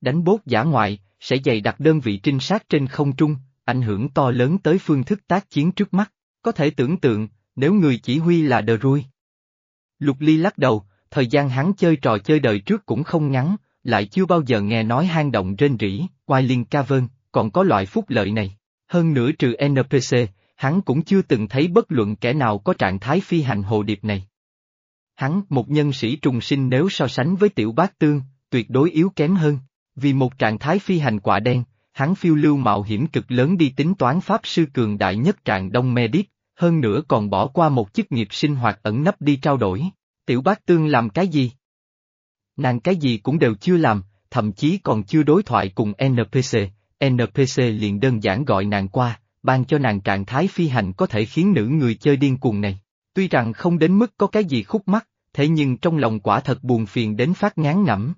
Đánh bốt giả ngoại, sẽ dày đặt đơn vị trinh sát trên không trung, ảnh hưởng to lớn tới phương thức tác chiến trước mắt. Có thể tưởng tượng, nếu người chỉ huy là The Rui. Lục Ly lắc đầu, thời gian hắn chơi trò chơi đời trước cũng không ngắn, lại chưa bao giờ nghe nói hang động rên rỉ, Wailing Cavern, còn có loại phúc lợi này. Hơn nữa trừ NPC, hắn cũng chưa từng thấy bất luận kẻ nào có trạng thái phi hành hồ điệp này. Hắn, một nhân sĩ trùng sinh nếu so sánh với tiểu bát tương, tuyệt đối yếu kém hơn, vì một trạng thái phi hành quả đen, hắn phiêu lưu mạo hiểm cực lớn đi tính toán pháp sư cường đại nhất trạng Đông Medit, hơn nữa còn bỏ qua một chức nghiệp sinh hoạt ẩn nấp đi trao đổi. Tiểu bát tương làm cái gì? Nàng cái gì cũng đều chưa làm, thậm chí còn chưa đối thoại cùng NPC, NPC liền đơn giản gọi nàng qua, ban cho nàng trạng thái phi hành có thể khiến nữ người chơi điên cuồng này. Tuy rằng không đến mức có cái gì khúc mắc, thế nhưng trong lòng quả thật buồn phiền đến phát ngán ngẩm.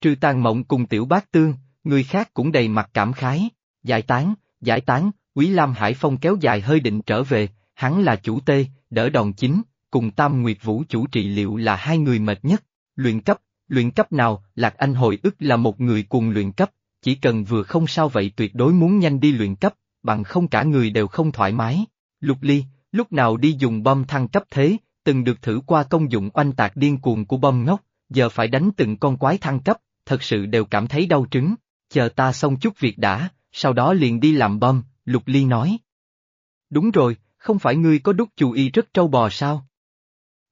Trừ tàn mộng cùng tiểu bát tương, người khác cũng đầy mặt cảm khái, giải tán, giải tán, Quý Lam Hải Phong kéo dài hơi định trở về, hắn là chủ tê, đỡ đòn chính, cùng Tam Nguyệt Vũ chủ trị liệu là hai người mệt nhất, luyện cấp, luyện cấp nào, Lạc Anh hồi ức là một người cùng luyện cấp, chỉ cần vừa không sao vậy tuyệt đối muốn nhanh đi luyện cấp, bằng không cả người đều không thoải mái. Lục Ly, lúc nào đi dùng bom thăng cấp thế, từng được thử qua công dụng oanh tạc điên cuồng của bom ngốc, giờ phải đánh từng con quái thăng cấp, thật sự đều cảm thấy đau trứng, chờ ta xong chút việc đã, sau đó liền đi làm bom, Lục Ly nói. Đúng rồi, không phải ngươi có đúc chù y rất trâu bò sao?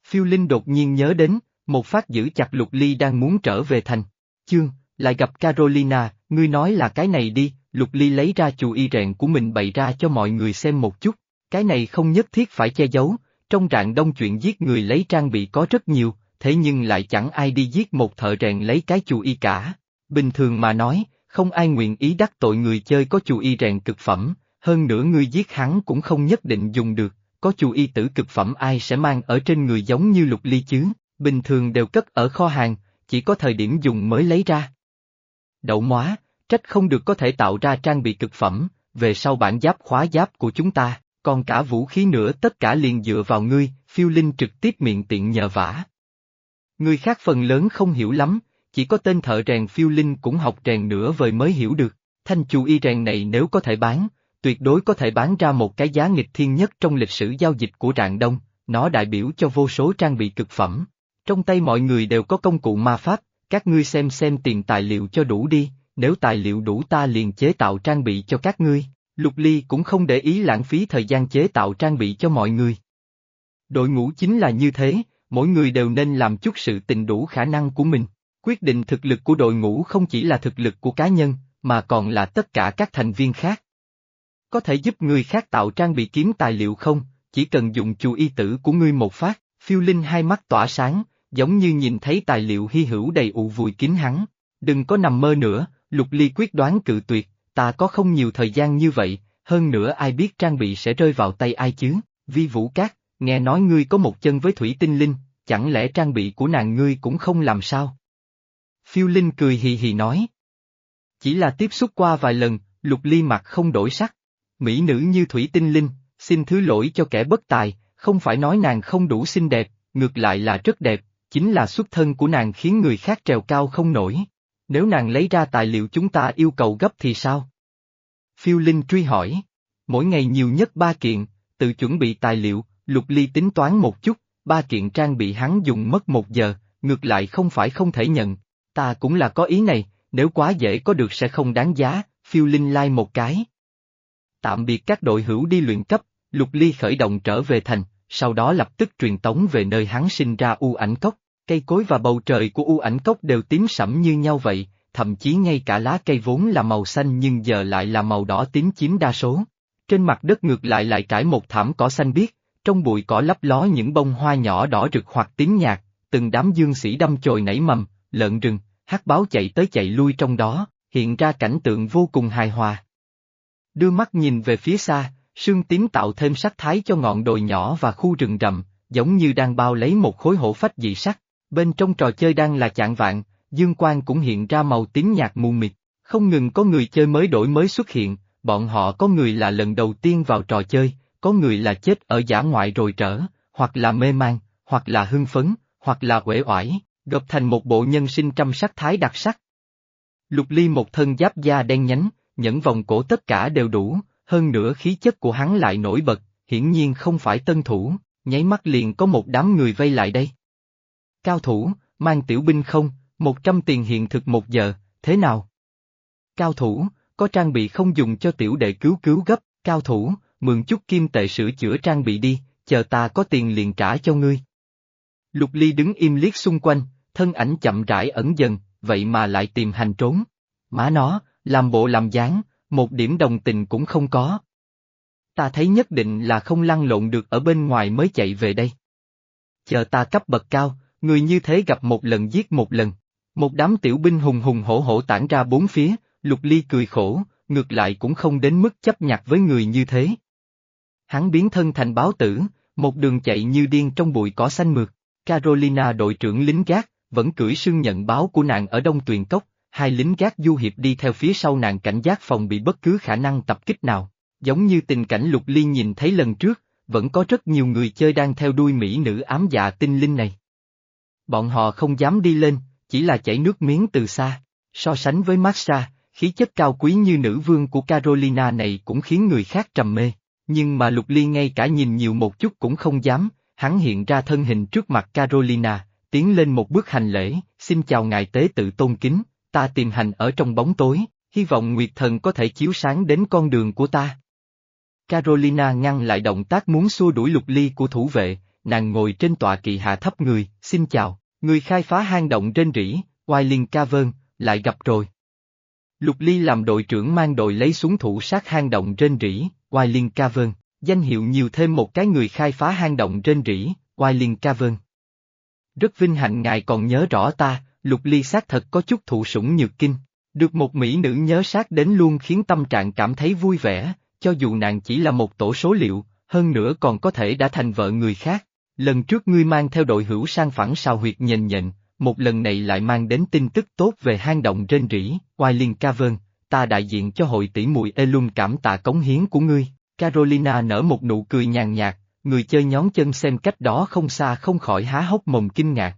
Phiêu Linh đột nhiên nhớ đến, một phát giữ chặt Lục Ly đang muốn trở về thành. Chương, lại gặp Carolina, ngươi nói là cái này đi, Lục Ly lấy ra chù y rèn của mình bày ra cho mọi người xem một chút, cái này không nhất thiết phải che giấu, trong rạng đông chuyện giết người lấy trang bị có rất nhiều, thế nhưng lại chẳng ai đi giết một thợ rèn lấy cái chù y cả. Bình thường mà nói, không ai nguyện ý đắc tội người chơi có chù y rèn cực phẩm, hơn nữa ngươi giết hắn cũng không nhất định dùng được, có chù y tử cực phẩm ai sẽ mang ở trên người giống như lục ly chứ, bình thường đều cất ở kho hàng, chỉ có thời điểm dùng mới lấy ra. Đậu móa, trách không được có thể tạo ra trang bị cực phẩm, về sau bản giáp khóa giáp của chúng ta, còn cả vũ khí nữa tất cả liền dựa vào ngươi, phiêu linh trực tiếp miệng tiện nhờ vả. Người khác phần lớn không hiểu lắm, chỉ có tên thợ rèn phiêu linh cũng học rèn nửa vời mới hiểu được, thanh chu y rèn này nếu có thể bán, tuyệt đối có thể bán ra một cái giá nghịch thiên nhất trong lịch sử giao dịch của Rạng Đông, nó đại biểu cho vô số trang bị cực phẩm. Trong tay mọi người đều có công cụ ma pháp, các ngươi xem xem tiền tài liệu cho đủ đi, nếu tài liệu đủ ta liền chế tạo trang bị cho các ngươi. Lục Ly cũng không để ý lãng phí thời gian chế tạo trang bị cho mọi người. Đội ngũ chính là như thế, mỗi người đều nên làm chút sự tình đủ khả năng của mình. Quyết định thực lực của đội ngũ không chỉ là thực lực của cá nhân, mà còn là tất cả các thành viên khác. Có thể giúp người khác tạo trang bị kiếm tài liệu không, chỉ cần dùng chù y tử của ngươi một phát, phiêu linh hai mắt tỏa sáng, giống như nhìn thấy tài liệu hy hữu đầy ụ vùi kín hắn. Đừng có nằm mơ nữa, lục ly quyết đoán cự tuyệt, ta có không nhiều thời gian như vậy, hơn nữa ai biết trang bị sẽ rơi vào tay ai chứ, vi vũ cát, nghe nói ngươi có một chân với thủy tinh linh, chẳng lẽ trang bị của nàng ngươi cũng không làm sao? Phiêu Linh cười hì hì nói. Chỉ là tiếp xúc qua vài lần, lục ly mặt không đổi sắc. Mỹ nữ như Thủy Tinh Linh, xin thứ lỗi cho kẻ bất tài, không phải nói nàng không đủ xinh đẹp, ngược lại là rất đẹp, chính là xuất thân của nàng khiến người khác trèo cao không nổi. Nếu nàng lấy ra tài liệu chúng ta yêu cầu gấp thì sao? Phiêu Linh truy hỏi. Mỗi ngày nhiều nhất ba kiện, tự chuẩn bị tài liệu, Lục Ly tính toán một chút, ba kiện trang bị hắn dùng mất một giờ, ngược lại không phải không thể nhận. Ta cũng là có ý này, nếu quá dễ có được sẽ không đáng giá, phiêu linh lai like một cái. Tạm biệt các đội hữu đi luyện cấp, Lục Ly khởi động trở về thành, sau đó lập tức truyền tống về nơi hắn sinh ra u ảnh cốc. Cây cối và bầu trời của u ảnh cốc đều tím sẫm như nhau vậy, thậm chí ngay cả lá cây vốn là màu xanh nhưng giờ lại là màu đỏ tím chiếm đa số. Trên mặt đất ngược lại lại trải một thảm cỏ xanh biếc, trong bụi cỏ lấp ló những bông hoa nhỏ đỏ rực hoặc tím nhạt, từng đám dương sĩ đâm chồi nảy mầm, lợn rừng, hắc báo chạy tới chạy lui trong đó, hiện ra cảnh tượng vô cùng hài hòa. Đưa mắt nhìn về phía xa, sương tím tạo thêm sắc thái cho ngọn đồi nhỏ và khu rừng rậm, giống như đang bao lấy một khối hổ phách dị sắc. Bên trong trò chơi đang là chạng vạn, dương quang cũng hiện ra màu tím nhạt mù mịt, không ngừng có người chơi mới đổi mới xuất hiện, bọn họ có người là lần đầu tiên vào trò chơi, có người là chết ở giả ngoại rồi trở, hoặc là mê man, hoặc là hưng phấn, hoặc là uể oải, gộp thành một bộ nhân sinh trăm sắc thái đặc sắc. Lục ly một thân giáp da đen nhánh, những vòng cổ tất cả đều đủ, hơn nữa khí chất của hắn lại nổi bật, hiển nhiên không phải tân thủ, nháy mắt liền có một đám người vây lại đây. Cao thủ, mang tiểu binh không, một trăm tiền hiện thực một giờ, thế nào? Cao thủ, có trang bị không dùng cho tiểu đệ cứu cứu gấp, cao thủ, mượn chút kim tệ sửa chữa trang bị đi, chờ ta có tiền liền trả cho ngươi. Lục Ly đứng im liếc xung quanh, thân ảnh chậm rãi ẩn dần, vậy mà lại tìm hành trốn. Má nó, làm bộ làm dáng, một điểm đồng tình cũng không có. Ta thấy nhất định là không lăn lộn được ở bên ngoài mới chạy về đây. Chờ ta cấp bậc cao, người như thế gặp một lần giết một lần. Một đám tiểu binh hùng hùng hổ hổ tản ra bốn phía, Lục Ly cười khổ, ngược lại cũng không đến mức chấp nhặt với người như thế. Hắn biến thân thành báo tử, một đường chạy như điên trong bụi cỏ xanh mượt. Carolina đội trưởng lính gác, vẫn cưỡi sương nhận báo của nàng ở đông tuyền cốc, hai lính gác du hiệp đi theo phía sau nàng cảnh giác phòng bị bất cứ khả năng tập kích nào. Giống như tình cảnh lục ly nhìn thấy lần trước, vẫn có rất nhiều người chơi đang theo đuôi mỹ nữ ám dạ tinh linh này. Bọn họ không dám đi lên, chỉ là chảy nước miếng từ xa. So sánh với Maxa, khí chất cao quý như nữ vương của Carolina này cũng khiến người khác trầm mê. Nhưng mà Lục Ly ngay cả nhìn nhiều một chút cũng không dám, hắn hiện ra thân hình trước mặt Carolina, tiến lên một bước hành lễ, xin chào ngài tế tự tôn kính, ta tìm hành ở trong bóng tối, hy vọng Nguyệt Thần có thể chiếu sáng đến con đường của ta. Carolina ngăn lại động tác muốn xua đuổi lục ly của thủ vệ, nàng ngồi trên tọa kỵ hạ thấp người, xin chào, người khai phá hang động trên rỉ, Wailing Cavern, lại gặp rồi. Lục ly làm đội trưởng mang đội lấy súng thủ sát hang động trên rỉ, Wailing Cavern, danh hiệu nhiều thêm một cái người khai phá hang động trên rỉ, Wailing Cavern. Rất vinh hạnh ngài còn nhớ rõ ta, lục ly xác thật có chút thụ sủng nhược kinh, được một mỹ nữ nhớ sát đến luôn khiến tâm trạng cảm thấy vui vẻ, cho dù nàng chỉ là một tổ số liệu, hơn nữa còn có thể đã thành vợ người khác. Lần trước ngươi mang theo đội hữu sang phẳng sao huyệt nhện nhện, một lần này lại mang đến tin tức tốt về hang động trên rỉ, Wailing Cavern, ta đại diện cho hội tỷ muội Elum cảm tạ cống hiến của ngươi. Carolina nở một nụ cười nhàn nhạt, người chơi nhón chân xem cách đó không xa không khỏi há hốc mồm kinh ngạc.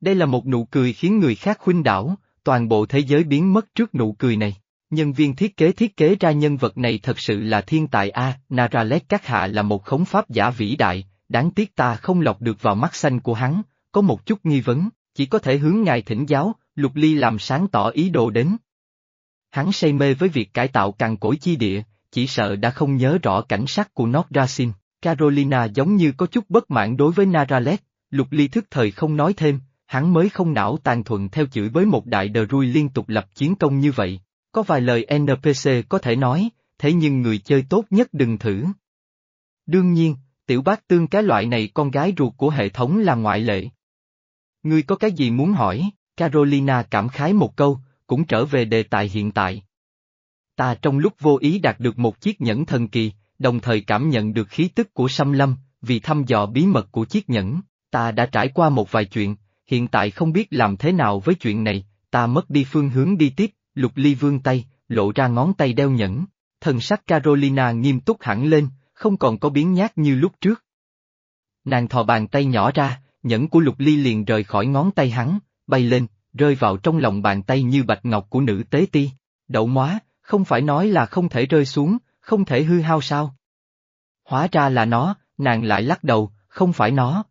Đây là một nụ cười khiến người khác khuynh đảo, toàn bộ thế giới biến mất trước nụ cười này. Nhân viên thiết kế thiết kế ra nhân vật này thật sự là thiên tài A, Naralet Các Hạ là một khống pháp giả vĩ đại, đáng tiếc ta không lọc được vào mắt xanh của hắn, có một chút nghi vấn, chỉ có thể hướng ngài thỉnh giáo, Lục Ly làm sáng tỏ ý đồ đến. Hắn say mê với việc cải tạo càng cỗi chi địa, chỉ sợ đã không nhớ rõ cảnh sắc của Nordrasin. Carolina giống như có chút bất mãn đối với Naralet, Lục Ly thức thời không nói thêm, hắn mới không não tàn thuận theo chửi với một đại đờ rui liên tục lập chiến công như vậy. Có vài lời NPC có thể nói, thế nhưng người chơi tốt nhất đừng thử. Đương nhiên, tiểu bác tương cái loại này con gái ruột của hệ thống là ngoại lệ. Ngươi có cái gì muốn hỏi? Carolina cảm khái một câu, cũng trở về đề tài hiện tại. Ta trong lúc vô ý đạt được một chiếc nhẫn thần kỳ, đồng thời cảm nhận được khí tức của Sâm Lâm, vì thăm dò bí mật của chiếc nhẫn, ta đã trải qua một vài chuyện, hiện tại không biết làm thế nào với chuyện này, ta mất đi phương hướng đi tiếp, lục ly vương tay, lộ ra ngón tay đeo nhẫn. Thần sắc Carolina nghiêm túc hẳn lên, không còn có biến nhát như lúc trước. Nàng thò bàn tay nhỏ ra, nhẫn của lục ly liền rời khỏi ngón tay hắn, bay lên, rơi vào trong lòng bàn tay như bạch ngọc của nữ tế ti. Đậu móa, không phải nói là không thể rơi xuống, không thể hư hao sao? Hóa ra là nó, nàng lại lắc đầu, không phải nó.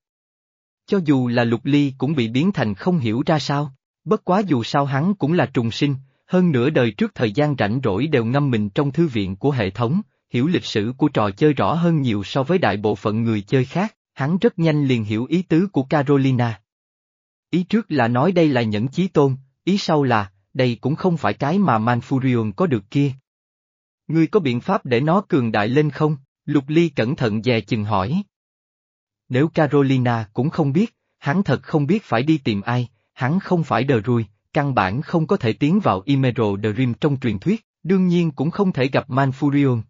Cho dù là lục ly cũng bị biến thành không hiểu ra sao, bất quá dù sao hắn cũng là trùng sinh, hơn nửa đời trước thời gian rảnh rỗi đều ngâm mình trong thư viện của hệ thống, hiểu lịch sử của trò chơi rõ hơn nhiều so với đại bộ phận người chơi khác, hắn rất nhanh liền hiểu ý tứ của Carolina. Ý trước là nói đây là nhẫn chí tôn, ý sau là, đây cũng không phải cái mà Manfurion có được kia. Ngươi có biện pháp để nó cường đại lên không? Lục Ly cẩn thận dè chừng hỏi. Nếu Carolina cũng không biết, hắn thật không biết phải đi tìm ai, hắn không phải đờ rui, căn bản không có thể tiến vào Emerald Dream trong truyền thuyết, đương nhiên cũng không thể gặp Manfurion.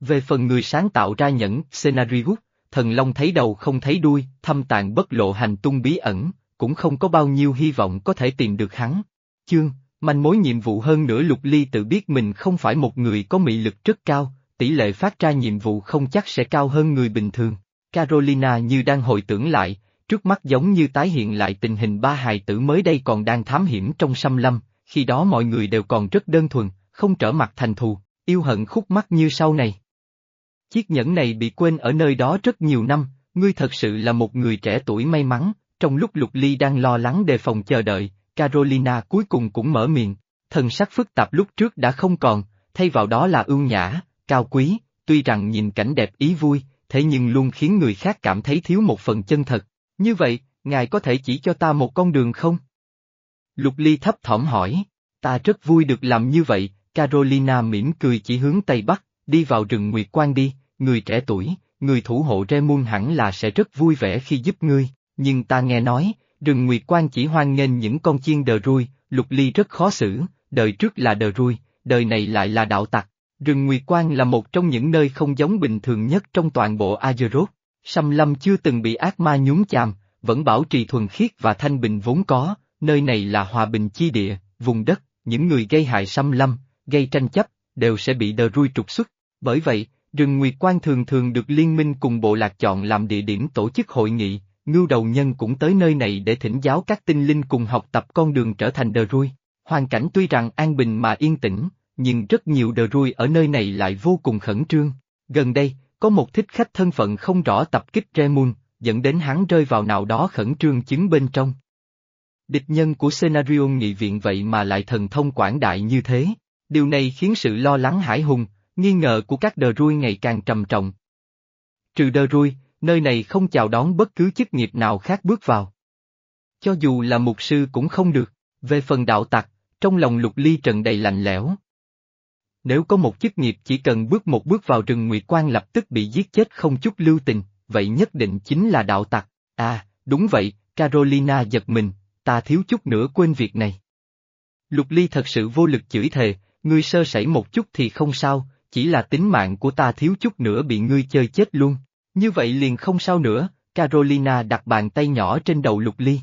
Về phần người sáng tạo ra nhẫn, Scenarius, thần long thấy đầu không thấy đuôi, thâm tàn bất lộ hành tung bí ẩn, cũng không có bao nhiêu hy vọng có thể tìm được hắn. Chương, manh mối nhiệm vụ hơn nữa Lục Ly tự biết mình không phải một người có mị lực rất cao, tỷ lệ phát ra nhiệm vụ không chắc sẽ cao hơn người bình thường. Carolina như đang hồi tưởng lại, trước mắt giống như tái hiện lại tình hình ba hài tử mới đây còn đang thám hiểm trong xâm lâm, khi đó mọi người đều còn rất đơn thuần, không trở mặt thành thù, yêu hận khúc mắt như sau này. Chiếc nhẫn này bị quên ở nơi đó rất nhiều năm, ngươi thật sự là một người trẻ tuổi may mắn, trong lúc Lục Ly đang lo lắng đề phòng chờ đợi, Carolina cuối cùng cũng mở miệng, thần sắc phức tạp lúc trước đã không còn, thay vào đó là ưu nhã, cao quý, tuy rằng nhìn cảnh đẹp ý vui, thế nhưng luôn khiến người khác cảm thấy thiếu một phần chân thật. Như vậy, ngài có thể chỉ cho ta một con đường không? Lục Ly thấp thỏm hỏi, ta rất vui được làm như vậy, Carolina mỉm cười chỉ hướng Tây Bắc, đi vào rừng Nguyệt quang đi, người trẻ tuổi, người thủ hộ Remun hẳn là sẽ rất vui vẻ khi giúp ngươi, nhưng ta nghe nói, rừng Nguyệt Quan chỉ hoan nghênh những con chiên đờ ruôi, Lục Ly rất khó xử, đời trước là đờ ruôi, đời này lại là đạo tặc. Rừng Nguyệt Quan là một trong những nơi không giống bình thường nhất trong toàn bộ Azeroth. Sâm Lâm chưa từng bị ác ma nhúng chàm, vẫn bảo trì thuần khiết và thanh bình vốn có, nơi này là hòa bình chi địa, vùng đất, những người gây hại Sâm Lâm, gây tranh chấp, đều sẽ bị đờ rui trục xuất. Bởi vậy, rừng Nguyệt Quan thường thường được liên minh cùng bộ lạc chọn làm địa điểm tổ chức hội nghị, ngưu đầu nhân cũng tới nơi này để thỉnh giáo các tinh linh cùng học tập con đường trở thành đờ ruôi. Hoàn cảnh tuy rằng an bình mà yên tĩnh, nhưng rất nhiều đờ ruôi ở nơi này lại vô cùng khẩn trương. Gần đây, có một thích khách thân phận không rõ tập kích Remun, dẫn đến hắn rơi vào nào đó khẩn trương chứng bên trong. Địch nhân của scenario nghị viện vậy mà lại thần thông quảng đại như thế, điều này khiến sự lo lắng hải hùng, nghi ngờ của các đờ ruôi ngày càng trầm trọng. Trừ đờ ruôi, nơi này không chào đón bất cứ chức nghiệp nào khác bước vào. Cho dù là mục sư cũng không được, về phần đạo tặc, trong lòng lục ly trần đầy lạnh lẽo. Nếu có một chức nghiệp chỉ cần bước một bước vào rừng Nguyệt Quan lập tức bị giết chết không chút lưu tình, vậy nhất định chính là đạo tặc. À, đúng vậy, Carolina giật mình, ta thiếu chút nữa quên việc này. Lục Ly thật sự vô lực chửi thề, ngươi sơ sẩy một chút thì không sao, chỉ là tính mạng của ta thiếu chút nữa bị ngươi chơi chết luôn. Như vậy liền không sao nữa, Carolina đặt bàn tay nhỏ trên đầu Lục Ly.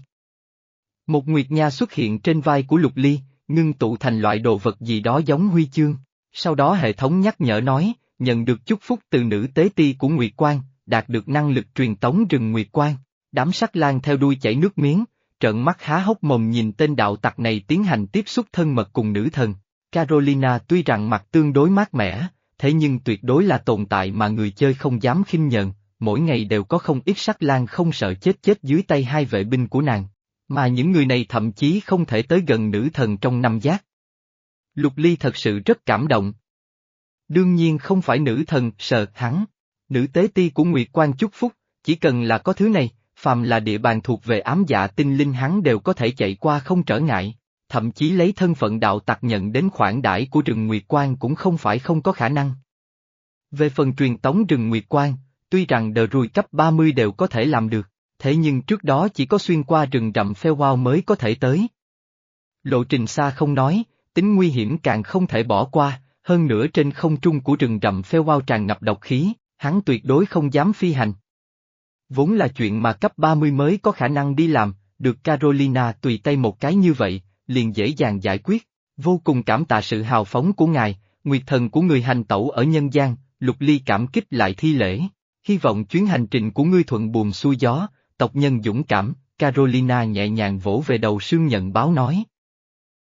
Một nguyệt nha xuất hiện trên vai của Lục Ly, ngưng tụ thành loại đồ vật gì đó giống huy chương. Sau đó hệ thống nhắc nhở nói, nhận được chúc phúc từ nữ tế ti của Nguyệt Quang, đạt được năng lực truyền tống rừng Nguyệt Quang. Đám sắc lan theo đuôi chảy nước miếng, trợn mắt há hốc mồm nhìn tên đạo tặc này tiến hành tiếp xúc thân mật cùng nữ thần. Carolina tuy rằng mặt tương đối mát mẻ, thế nhưng tuyệt đối là tồn tại mà người chơi không dám khinh nhận, mỗi ngày đều có không ít sắc lan không sợ chết chết dưới tay hai vệ binh của nàng. Mà những người này thậm chí không thể tới gần nữ thần trong năm giác. Lục Ly thật sự rất cảm động. Đương nhiên không phải nữ thần sợ hắn. Nữ tế ti của Nguyệt Quan chúc phúc, chỉ cần là có thứ này, phàm là địa bàn thuộc về ám dạ tinh linh hắn đều có thể chạy qua không trở ngại. Thậm chí lấy thân phận đạo tặc nhận đến khoản đãi của rừng Nguyệt Quan cũng không phải không có khả năng. Về phần truyền tống rừng Nguyệt Quan, tuy rằng đờ rùi cấp 30 đều có thể làm được, thế nhưng trước đó chỉ có xuyên qua rừng rậm pheo wow mới có thể tới. Lộ trình xa không nói, tính nguy hiểm càng không thể bỏ qua, hơn nữa trên không trung của rừng rậm pheo wow tràn ngập độc khí, hắn tuyệt đối không dám phi hành. Vốn là chuyện mà cấp 30 mới có khả năng đi làm, được Carolina tùy tay một cái như vậy, liền dễ dàng giải quyết. Vô cùng cảm tạ sự hào phóng của ngài, nguyệt thần của người hành tẩu ở nhân gian, lục ly cảm kích lại thi lễ. Hy vọng chuyến hành trình của ngươi thuận buồm xuôi gió, tộc nhân dũng cảm, Carolina nhẹ nhàng vỗ về đầu sương nhận báo nói.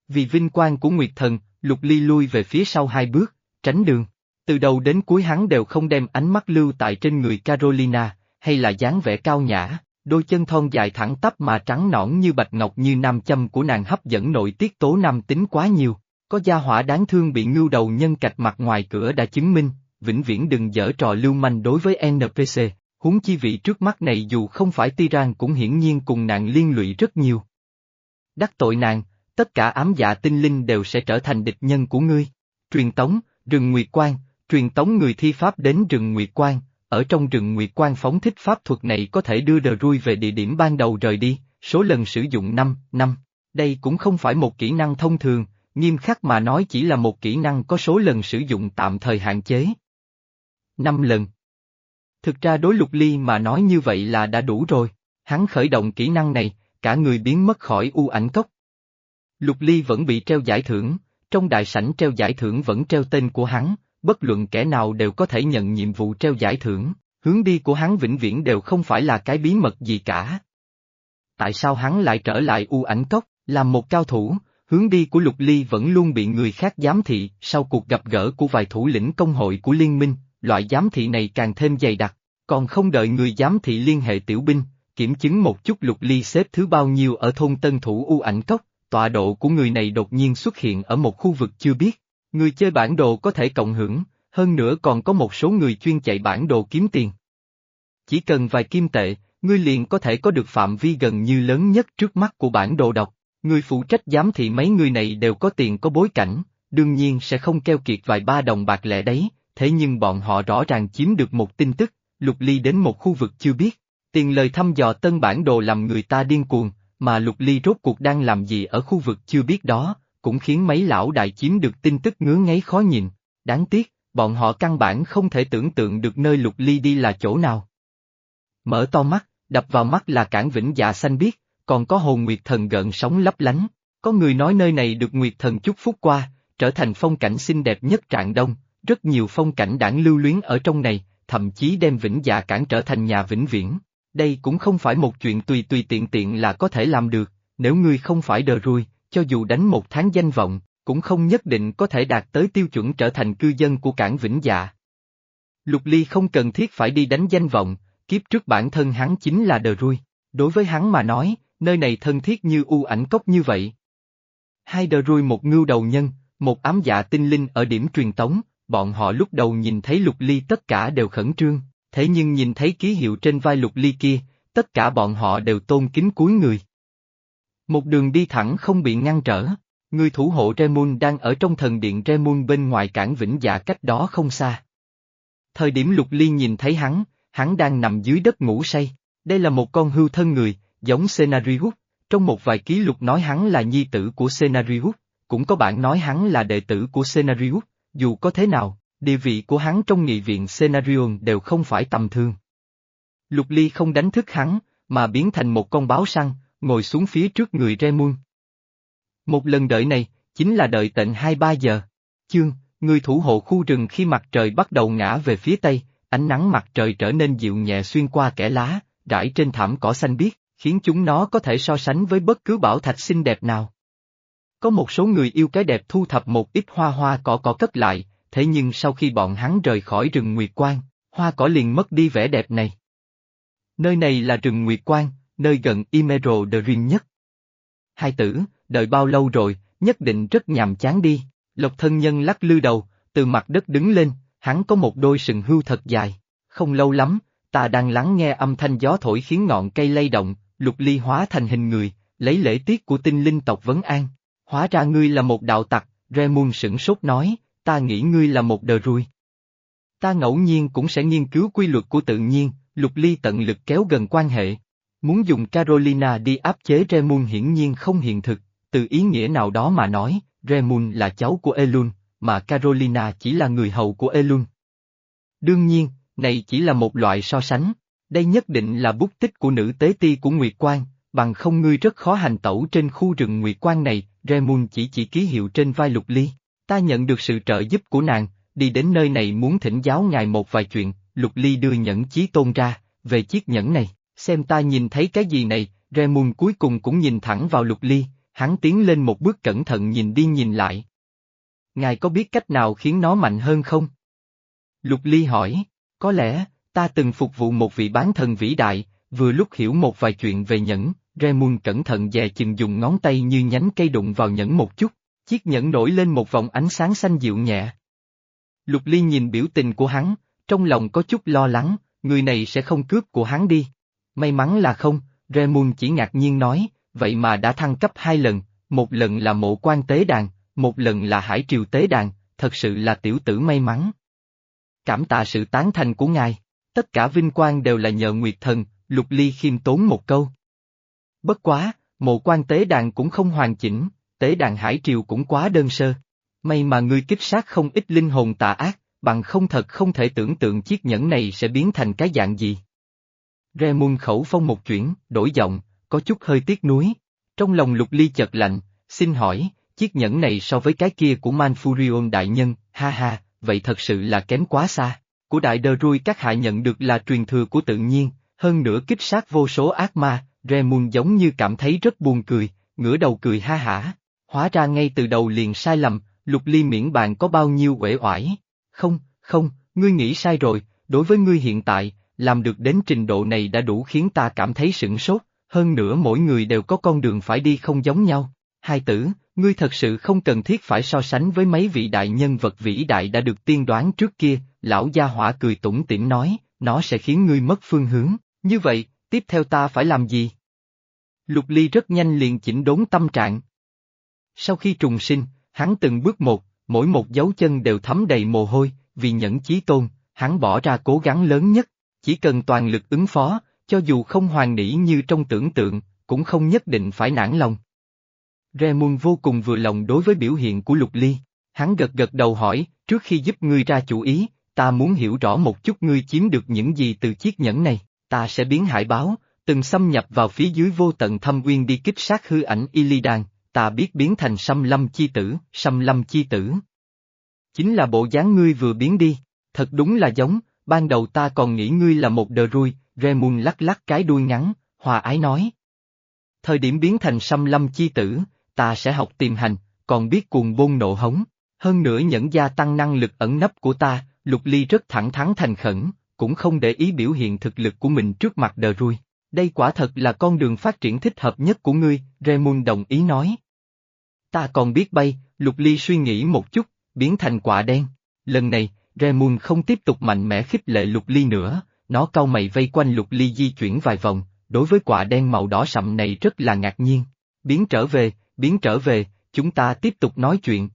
Vì vinh quang của Nguyệt Thần, Lục Ly lui về phía sau hai bước, tránh đường. Từ đầu đến cuối hắn đều không đem ánh mắt lưu tại trên người Carolina, hay là dáng vẻ cao nhã, đôi chân thon dài thẳng tắp mà trắng nõn như bạch ngọc như nam châm của nàng hấp dẫn nội tiết tố nam tính quá nhiều. Có gia hỏa đáng thương bị ngưu đầu nhân cạch mặt ngoài cửa đã chứng minh, vĩnh viễn đừng dở trò lưu manh đối với NPC, huống chi vị trước mắt này dù không phải Tiran cũng hiển nhiên cùng nàng liên lụy rất nhiều. Đắc tội nàng, tất cả ám dạ tinh linh đều sẽ trở thành địch nhân của ngươi. Truyền tống, rừng Nguyệt Quan, truyền tống người thi pháp đến rừng Nguyệt Quan, ở trong rừng Nguyệt Quan phóng thích pháp thuật này có thể đưa đờ rui về địa điểm ban đầu rời đi, số lần sử dụng 5, năm. Đây cũng không phải một kỹ năng thông thường, nghiêm khắc mà nói chỉ là một kỹ năng có số lần sử dụng tạm thời hạn chế. 5 lần. Thực ra đối lục ly mà nói như vậy là đã đủ rồi, hắn khởi động kỹ năng này, cả người biến mất khỏi u ảnh cốc. Lục ly vẫn bị treo giải thưởng, trong đại sảnh treo giải thưởng vẫn treo tên của hắn, bất luận kẻ nào đều có thể nhận nhiệm vụ treo giải thưởng, hướng đi của hắn vĩnh viễn đều không phải là cái bí mật gì cả. Tại sao hắn lại trở lại u ảnh cốc, làm một cao thủ, hướng đi của Lục Ly vẫn luôn bị người khác giám thị, sau cuộc gặp gỡ của vài thủ lĩnh công hội của liên minh, loại giám thị này càng thêm dày đặc, còn không đợi người giám thị liên hệ tiểu binh, kiểm chứng một chút Lục Ly xếp thứ bao nhiêu ở thôn Tân Thủ U ảnh cốc, tọa độ của người này đột nhiên xuất hiện ở một khu vực chưa biết. Người chơi bản đồ có thể cộng hưởng, hơn nữa còn có một số người chuyên chạy bản đồ kiếm tiền. Chỉ cần vài kim tệ, ngươi liền có thể có được phạm vi gần như lớn nhất trước mắt của bản đồ độc. Người phụ trách giám thị mấy người này đều có tiền có bối cảnh, đương nhiên sẽ không keo kiệt vài ba đồng bạc lẻ đấy, thế nhưng bọn họ rõ ràng chiếm được một tin tức, Lục Ly đến một khu vực chưa biết. Tiền lời thăm dò tân bản đồ làm người ta điên cuồng, mà Lục Ly rốt cuộc đang làm gì ở khu vực chưa biết đó, cũng khiến mấy lão đại chiếm được tin tức ngứa ngáy khó nhìn. Đáng tiếc, bọn họ căn bản không thể tưởng tượng được nơi Lục Ly đi là chỗ nào. Mở to mắt, đập vào mắt là cảng vĩnh dạ xanh biếc, còn có hồn nguyệt thần gợn sóng lấp lánh. Có người nói nơi này được nguyệt thần chúc phúc qua, trở thành phong cảnh xinh đẹp nhất trạng đông, rất nhiều phong cảnh đảng lưu luyến ở trong này, thậm chí đem vĩnh dạ cản trở thành nhà vĩnh viễn. Đây cũng không phải một chuyện tùy tùy tiện tiện là có thể làm được, nếu ngươi không phải đờ ruồi, cho dù đánh một tháng danh vọng, cũng không nhất định có thể đạt tới tiêu chuẩn trở thành cư dân của cảng Vĩnh Dạ. Lục Ly không cần thiết phải đi đánh danh vọng, kiếp trước bản thân hắn chính là đờ ruồi. Đối với hắn mà nói, nơi này thân thiết như u ảnh cốc như vậy. Hai đờ ruồi một ngưu đầu nhân, một ám dạ tinh linh ở điểm truyền tống, bọn họ lúc đầu nhìn thấy lục ly tất cả đều khẩn trương, thế nhưng nhìn thấy ký hiệu trên vai lục ly kia, tất cả bọn họ đều tôn kính cúi người. Một đường đi thẳng không bị ngăn trở, người thủ hộ Remun đang ở trong thần điện Remun bên ngoài cảng Vĩnh Dạ cách đó không xa. Thời điểm lục ly nhìn thấy hắn, hắn đang nằm dưới đất ngủ say, đây là một con hưu thân người, giống Senarius, trong một vài ký lục nói hắn là nhi tử của Senarius, cũng có bạn nói hắn là đệ tử của Senarius, dù có thế nào, địa vị của hắn trong nghị viện Senarion đều không phải tầm thường. Lục Ly không đánh thức hắn, mà biến thành một con báo săn, ngồi xuống phía trước người Remun. Một lần đợi này, chính là đợi tận 2-3 giờ. Chương, người thủ hộ khu rừng khi mặt trời bắt đầu ngã về phía tây, ánh nắng mặt trời trở nên dịu nhẹ xuyên qua kẽ lá, rải trên thảm cỏ xanh biếc, khiến chúng nó có thể so sánh với bất cứ bảo thạch xinh đẹp nào. Có một số người yêu cái đẹp thu thập một ít hoa hoa cỏ cỏ cất lại, thế nhưng sau khi bọn hắn rời khỏi rừng Nguyệt quang, hoa cỏ liền mất đi vẻ đẹp này. Nơi này là rừng Nguyệt quang, nơi gần Emerald Dream nhất. Hai tử, đợi bao lâu rồi, nhất định rất nhàm chán đi, lộc thân nhân lắc lư đầu, từ mặt đất đứng lên, hắn có một đôi sừng hưu thật dài. Không lâu lắm, ta đang lắng nghe âm thanh gió thổi khiến ngọn cây lay động, lục ly hóa thành hình người, lấy lễ tiết của tinh linh tộc Vấn An. Hóa ra ngươi là một đạo tặc, Remun sửng sốt nói, ta nghĩ ngươi là một đờ ruồi. Ta ngẫu nhiên cũng sẽ nghiên cứu quy luật của tự nhiên, lục ly tận lực kéo gần quan hệ. Muốn dùng Carolina đi áp chế Remun hiển nhiên không hiện thực, từ ý nghĩa nào đó mà nói, Remun là cháu của Elun, mà Carolina chỉ là người hầu của Elun. Đương nhiên, này chỉ là một loại so sánh, đây nhất định là bút tích của nữ tế ti của Nguyệt Quang, bằng không ngươi rất khó hành tẩu trên khu rừng Nguyệt Quang này, Remun chỉ chỉ ký hiệu trên vai Lục Ly. Ta nhận được sự trợ giúp của nàng, đi đến nơi này muốn thỉnh giáo ngài một vài chuyện, Lục Ly đưa nhẫn chí tôn ra, về chiếc nhẫn này, xem ta nhìn thấy cái gì này, Remun cuối cùng cũng nhìn thẳng vào Lục Ly, hắn tiến lên một bước cẩn thận nhìn đi nhìn lại. Ngài có biết cách nào khiến nó mạnh hơn không? Lục Ly hỏi, có lẽ, ta từng phục vụ một vị bán thần vĩ đại, vừa lúc hiểu một vài chuyện về nhẫn, Remun cẩn thận dè chừng dùng ngón tay như nhánh cây đụng vào nhẫn một chút, chiếc nhẫn nổi lên một vòng ánh sáng xanh dịu nhẹ. Lục Ly nhìn biểu tình của hắn, trong lòng có chút lo lắng, người này sẽ không cướp của hắn đi. May mắn là không, Remun chỉ ngạc nhiên nói, vậy mà đã thăng cấp hai lần, một lần là mộ quan tế đàn, một lần là hải triều tế đàn, thật sự là tiểu tử may mắn. Cảm tạ sự tán thành của ngài, tất cả vinh quang đều là nhờ Nguyệt Thần, Lục Ly khiêm tốn một câu. Bất quá, mộ quan tế đàn cũng không hoàn chỉnh, tế đàn hải triều cũng quá đơn sơ. May mà ngươi kích sát không ít linh hồn tà ác, bằng không thật không thể tưởng tượng chiếc nhẫn này sẽ biến thành cái dạng gì. Remun khẩu phong một chuyển, đổi giọng, có chút hơi tiếc nuối. Trong lòng lục ly chợt lạnh, xin hỏi, chiếc nhẫn này so với cái kia của Manfurion đại nhân, ha ha, vậy thật sự là kém quá xa. Của đại đơ rui các hạ nhận được là truyền thừa của tự nhiên, hơn nữa kích sát vô số ác ma, Remun giống như cảm thấy rất buồn cười, ngửa đầu cười ha hả. Hóa ra ngay từ đầu liền sai lầm, lục ly miễn bàn có bao nhiêu uể oải. Không, không, ngươi nghĩ sai rồi, đối với ngươi hiện tại, làm được đến trình độ này đã đủ khiến ta cảm thấy sửng sốt, hơn nữa mỗi người đều có con đường phải đi không giống nhau. Hai tử, ngươi thật sự không cần thiết phải so sánh với mấy vị đại nhân vật vĩ đại đã được tiên đoán trước kia, lão gia hỏa cười tủm tỉm nói, nó sẽ khiến ngươi mất phương hướng, như vậy, tiếp theo ta phải làm gì? Lục Ly rất nhanh liền chỉnh đốn tâm trạng. Sau khi trùng sinh, hắn từng bước một, mỗi một dấu chân đều thấm đầy mồ hôi, vì nhẫn chí tôn, hắn bỏ ra cố gắng lớn nhất, chỉ cần toàn lực ứng phó, cho dù không hoàn nỉ như trong tưởng tượng, cũng không nhất định phải nản lòng. Remun vô cùng vừa lòng đối với biểu hiện của Lục Ly, hắn gật gật đầu hỏi, trước khi giúp ngươi ra chủ ý, ta muốn hiểu rõ một chút ngươi chiếm được những gì từ chiếc nhẫn này, ta sẽ biến hải báo, từng xâm nhập vào phía dưới vô tận thâm uyên đi kích sát hư ảnh Illidan, ta biết biến thành xâm lâm chi tử, xâm lâm chi tử. Chính là bộ dáng ngươi vừa biến đi, thật đúng là giống, ban đầu ta còn nghĩ ngươi là một đờ rui, Remun lắc lắc cái đuôi ngắn, hòa ái nói. Thời điểm biến thành xâm lâm chi tử, ta sẽ học tìm hành, còn biết cuồng bôn nộ hống, hơn nữa nhẫn gia tăng năng lực ẩn nấp của ta, Lục Ly rất thẳng thắn thành khẩn, cũng không để ý biểu hiện thực lực của mình trước mặt đờ rui. Đây quả thật là con đường phát triển thích hợp nhất của ngươi, Raymond đồng ý nói. Ta còn biết bay, Lục Ly suy nghĩ một chút, biến thành quả đen. Lần này, Raymond không tiếp tục mạnh mẽ khích lệ Lục Ly nữa, nó cau mày vây quanh Lục Ly di chuyển vài vòng, đối với quả đen màu đỏ sậm này rất là ngạc nhiên. Biến trở về, biến trở về, chúng ta tiếp tục nói chuyện.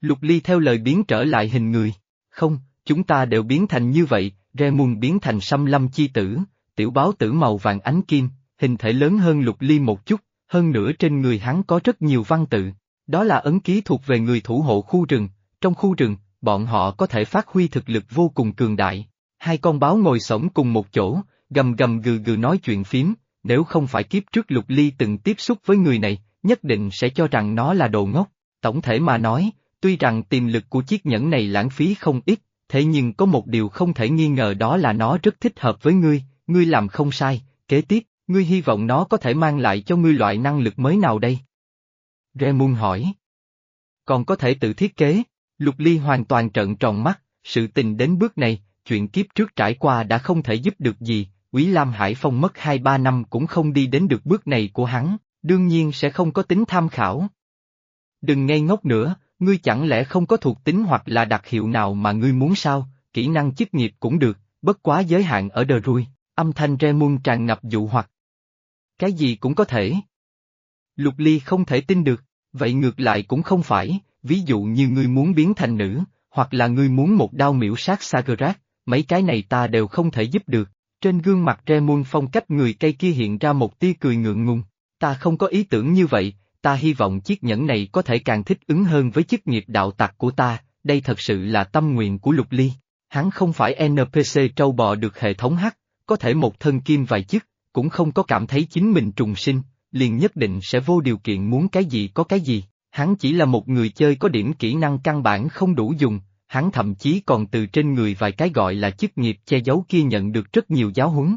Lục Ly theo lời biến trở lại hình người. Không, chúng ta đều biến thành như vậy, Raymond biến thành xâm lâm chi tử, tiểu báo tử màu vàng ánh kim, hình thể lớn hơn lục ly một chút, hơn nữa trên người hắn có rất nhiều văn tự. Đó là ấn ký thuộc về người thủ hộ khu rừng, trong khu rừng, bọn họ có thể phát huy thực lực vô cùng cường đại. Hai con báo ngồi sổng cùng một chỗ, gầm gầm gừ gừ nói chuyện phím, nếu không phải kiếp trước lục ly từng tiếp xúc với người này, nhất định sẽ cho rằng nó là đồ ngốc. Tổng thể mà nói, tuy rằng tiềm lực của chiếc nhẫn này lãng phí không ít, thế nhưng có một điều không thể nghi ngờ đó là nó rất thích hợp với ngươi, ngươi làm không sai, kế tiếp, ngươi hy vọng nó có thể mang lại cho ngươi loại năng lực mới nào đây? Remun hỏi. Còn có thể tự thiết kế, Lục Ly hoàn toàn trợn tròn mắt, sự tình đến bước này, chuyện kiếp trước trải qua đã không thể giúp được gì, Quý Lam Hải Phong mất 2-3 năm cũng không đi đến được bước này của hắn, đương nhiên sẽ không có tính tham khảo. Đừng ngây ngốc nữa, ngươi chẳng lẽ không có thuộc tính hoặc là đặc hiệu nào mà ngươi muốn sao, kỹ năng chức nghiệp cũng được, bất quá giới hạn ở đờ rui. Âm thanh Remun tràn ngập dụ hoặc. Cái gì cũng có thể. Lục Ly không thể tin được, vậy ngược lại cũng không phải, ví dụ như ngươi muốn biến thành nữ, hoặc là ngươi muốn một đao miễu sát Sagrat, mấy cái này ta đều không thể giúp được. Trên gương mặt Remun phong cách người cây kia hiện ra một tia cười ngượng ngùng. Ta không có ý tưởng như vậy, ta hy vọng chiếc nhẫn này có thể càng thích ứng hơn với chức nghiệp đạo tặc của ta, đây thật sự là tâm nguyện của Lục Ly. Hắn không phải NPC trâu bò được hệ thống hắc, có thể một thân kim vài chức, cũng không có cảm thấy chính mình trùng sinh, liền nhất định sẽ vô điều kiện muốn cái gì có cái gì, hắn chỉ là một người chơi có điểm kỹ năng căn bản không đủ dùng, hắn thậm chí còn từ trên người vài cái gọi là chức nghiệp che giấu kia nhận được rất nhiều giáo huấn.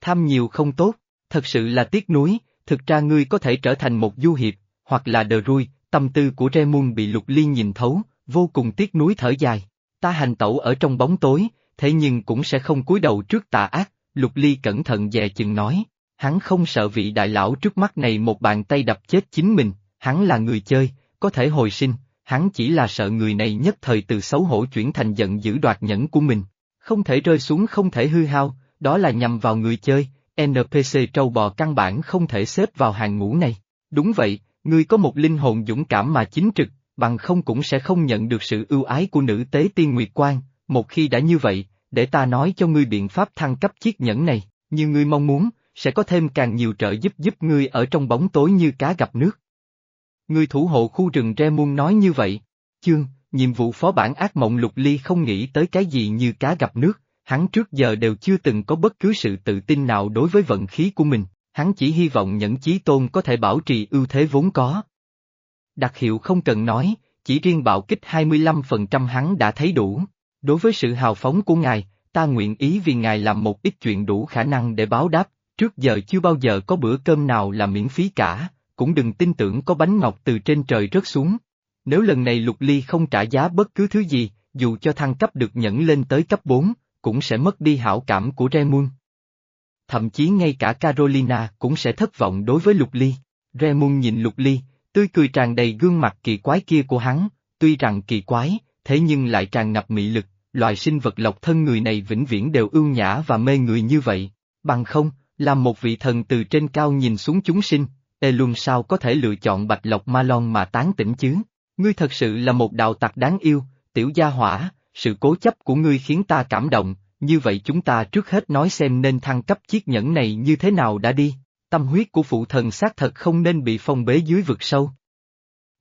Tham nhiều không tốt, thật sự là tiếc nuối, thực ra ngươi có thể trở thành một du hiệp, hoặc là đờ rui, tâm tư của Raymond bị Lục Ly nhìn thấu, vô cùng tiếc nuối thở dài. Ta hành tẩu ở trong bóng tối, thế nhưng cũng sẽ không cúi đầu trước tà ác, Lục Ly cẩn thận dè chừng nói. Hắn không sợ vị đại lão trước mắt này một bàn tay đập chết chính mình, hắn là người chơi, có thể hồi sinh, hắn chỉ là sợ người này nhất thời từ xấu hổ chuyển thành giận dữ đoạt nhẫn của mình. Không thể rơi xuống không thể hư hao, đó là nhằm vào người chơi, NPC trâu bò căn bản không thể xếp vào hàng ngũ này. Đúng vậy, ngươi có một linh hồn dũng cảm mà chính trực, bằng không cũng sẽ không nhận được sự ưu ái của nữ tế tiên Nguyệt Quan, một khi đã như vậy, để ta nói cho ngươi biện pháp thăng cấp chiếc nhẫn này, như ngươi mong muốn, sẽ có thêm càng nhiều trợ giúp giúp ngươi ở trong bóng tối như cá gặp nước. Ngươi thủ hộ khu rừng Re Muôn nói như vậy. Chương, nhiệm vụ phó bản ác mộng lục ly không nghĩ tới cái gì như cá gặp nước, hắn trước giờ đều chưa từng có bất cứ sự tự tin nào đối với vận khí của mình, hắn chỉ hy vọng nhẫn chí tôn có thể bảo trì ưu thế vốn có. Đặc hiệu không cần nói, chỉ riêng bạo kích 25% hắn đã thấy đủ. Đối với sự hào phóng của ngài, ta nguyện ý vì ngài làm một ít chuyện đủ khả năng để báo đáp, trước giờ chưa bao giờ có bữa cơm nào là miễn phí cả, cũng đừng tin tưởng có bánh ngọt từ trên trời rớt xuống. Nếu lần này lục ly không trả giá bất cứ thứ gì, dù cho thăng cấp được nhẫn lên tới cấp 4, cũng sẽ mất đi hảo cảm của Remun. Thậm chí ngay cả Carolina cũng sẽ thất vọng đối với lục ly. Remun nhìn lục ly, tươi cười tràn đầy gương mặt kỳ quái kia của hắn, tuy rằng kỳ quái, thế nhưng lại tràn ngập mị lực, loài sinh vật lộc thân người này vĩnh viễn đều ưu nhã và mê người như vậy, bằng không, làm một vị thần từ trên cao nhìn xuống chúng sinh, e Ê luôn sao có thể lựa chọn bạch lộc ma lon mà tán tỉnh chứ? Ngươi thật sự là một đạo tặc đáng yêu, tiểu gia hỏa, sự cố chấp của ngươi khiến ta cảm động, như vậy chúng ta trước hết nói xem nên thăng cấp chiếc nhẫn này như thế nào đã đi, tâm huyết của phụ thần xác thật không nên bị phong bế dưới vực sâu.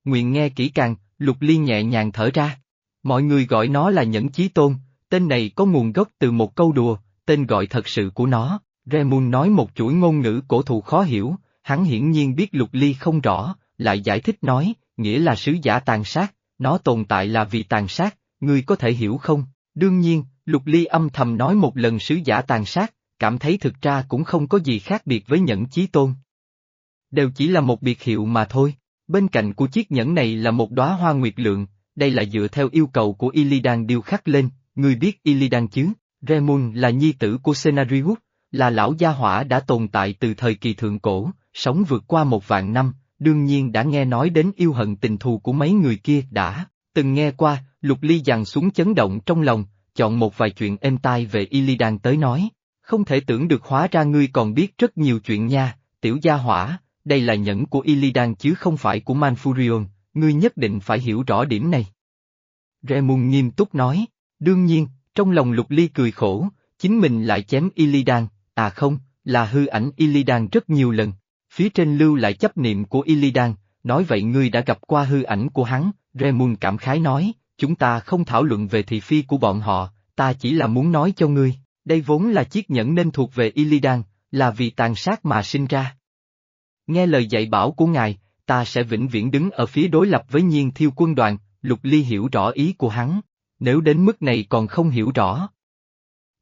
Nguyện nghe kỹ càng, lục ly nhẹ nhàng thở ra. Mọi người gọi nó là nhẫn chí tôn, tên này có nguồn gốc từ một câu đùa, tên gọi thật sự của nó. Remun nói một chuỗi ngôn ngữ cổ thụ khó hiểu, hắn hiển nhiên biết lục ly không rõ, lại giải thích nói, nghĩa là sứ giả tàn sát, nó tồn tại là vì tàn sát, ngươi có thể hiểu không? Đương nhiên, lục ly âm thầm nói một lần sứ giả tàn sát, cảm thấy thực ra cũng không có gì khác biệt với nhẫn chí tôn. Đều chỉ là một biệt hiệu mà thôi, bên cạnh của chiếc nhẫn này là một đóa hoa nguyệt lượng, đây là dựa theo yêu cầu của Illidan điêu khắc lên, ngươi biết Illidan chứ, Remun là nhi tử của Senarius, là lão gia hỏa đã tồn tại từ thời kỳ thượng cổ, sống vượt qua một vạn năm, đương nhiên đã nghe nói đến yêu hận tình thù của mấy người kia đã, từng nghe qua, lục ly dằn xuống chấn động trong lòng, chọn một vài chuyện êm tai về Illidan tới nói, không thể tưởng được hóa ra ngươi còn biết rất nhiều chuyện nha, tiểu gia hỏa, đây là nhẫn của Illidan chứ không phải của Manfurion, ngươi nhất định phải hiểu rõ điểm này. Remun nghiêm túc nói, đương nhiên, trong lòng lục ly cười khổ, chính mình lại chém Illidan, à không, là hư ảnh Illidan rất nhiều lần, Phía trên lưu lại chấp niệm của Illidan, nói vậy ngươi đã gặp qua hư ảnh của hắn, Remun cảm khái nói, chúng ta không thảo luận về thị phi của bọn họ, ta chỉ là muốn nói cho ngươi, đây vốn là chiếc nhẫn nên thuộc về Illidan, là vì tàn sát mà sinh ra. Nghe lời dạy bảo của ngài, ta sẽ vĩnh viễn đứng ở phía đối lập với nhiên thiêu quân đoàn, Lục Ly hiểu rõ ý của hắn, nếu đến mức này còn không hiểu rõ.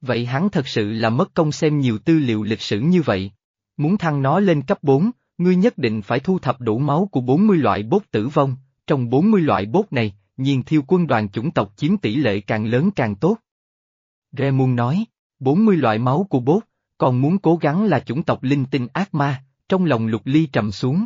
Vậy hắn thật sự là mất công xem nhiều tư liệu lịch sử như vậy. Muốn thăng nó lên cấp 4, ngươi nhất định phải thu thập đủ máu của 40 loại bốt tử vong, trong 40 loại bốt này, nhiên thiêu quân đoàn chủng tộc chiếm tỷ lệ càng lớn càng tốt. Remun nói, 40 loại máu của bốt, còn muốn cố gắng là chủng tộc linh tinh ác ma, trong lòng lục ly trầm xuống.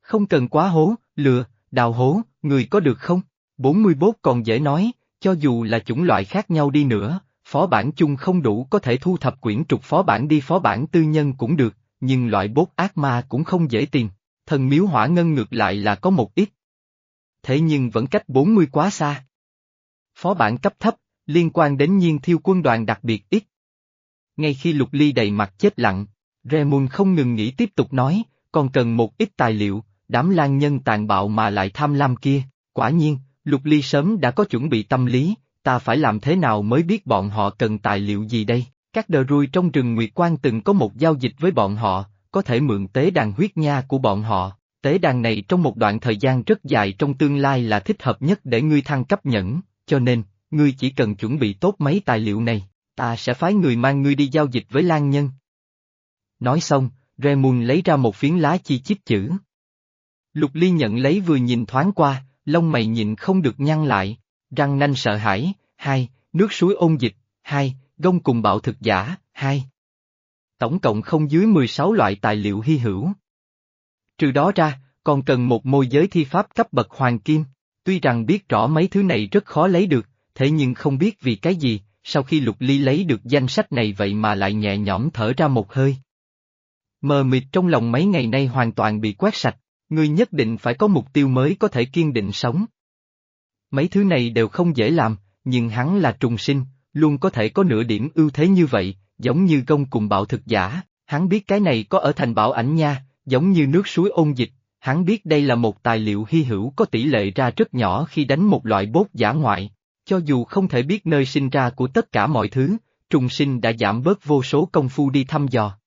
Không cần quá hố, lừa, đào hố, người có được không? 40 bốt còn dễ nói, cho dù là chủng loại khác nhau đi nữa, phó bản chung không đủ có thể thu thập quyển trục phó bản đi phó bản tư nhân cũng được, nhưng loại bốt ác ma cũng không dễ tìm, thần miếu hỏa ngân ngược lại là có một ít. Thế nhưng vẫn cách 40 quá xa. Phó bản cấp thấp, liên quan đến nhiên thiêu quân đoàn đặc biệt ít. Ngay khi lục ly đầy mặt chết lặng, Remun không ngừng nghĩ tiếp tục nói, còn cần một ít tài liệu, đám lan nhân tàn bạo mà lại tham lam kia, quả nhiên, lục ly sớm đã có chuẩn bị tâm lý, ta phải làm thế nào mới biết bọn họ cần tài liệu gì đây? Các đờ ruồi trong rừng Nguyệt Quan từng có một giao dịch với bọn họ, có thể mượn tế đàn huyết nha của bọn họ. Tế đàn này trong một đoạn thời gian rất dài trong tương lai là thích hợp nhất để ngươi thăng cấp nhẫn, cho nên, ngươi chỉ cần chuẩn bị tốt mấy tài liệu này, ta sẽ phái người mang ngươi đi giao dịch với Lan Nhân. Nói xong, Raymond lấy ra một phiến lá chi chít chữ. Lục Ly nhận lấy vừa nhìn thoáng qua, lông mày nhìn không được nhăn lại, răng nanh sợ hãi, hai, nước suối ôn dịch, hai, gông cùng bạo thực giả, hai. Tổng cộng không dưới 16 loại tài liệu hy hữu. Trừ đó ra, còn cần một môi giới thi pháp cấp bậc hoàng kim, tuy rằng biết rõ mấy thứ này rất khó lấy được, thế nhưng không biết vì cái gì, sau khi Lục Ly lấy được danh sách này vậy mà lại nhẹ nhõm thở ra một hơi. Mờ mịt trong lòng mấy ngày nay hoàn toàn bị quét sạch, ngươi nhất định phải có mục tiêu mới có thể kiên định sống. Mấy thứ này đều không dễ làm, nhưng hắn là trùng sinh, luôn có thể có nửa điểm ưu thế như vậy, giống như công cùng bạo thực giả, hắn biết cái này có ở thành bảo ảnh nha, giống như nước suối ôn dịch, hắn biết đây là một tài liệu hy hữu có tỷ lệ ra rất nhỏ khi đánh một loại bốt giả ngoại. Cho dù không thể biết nơi sinh ra của tất cả mọi thứ, trùng sinh đã giảm bớt vô số công phu đi thăm dò.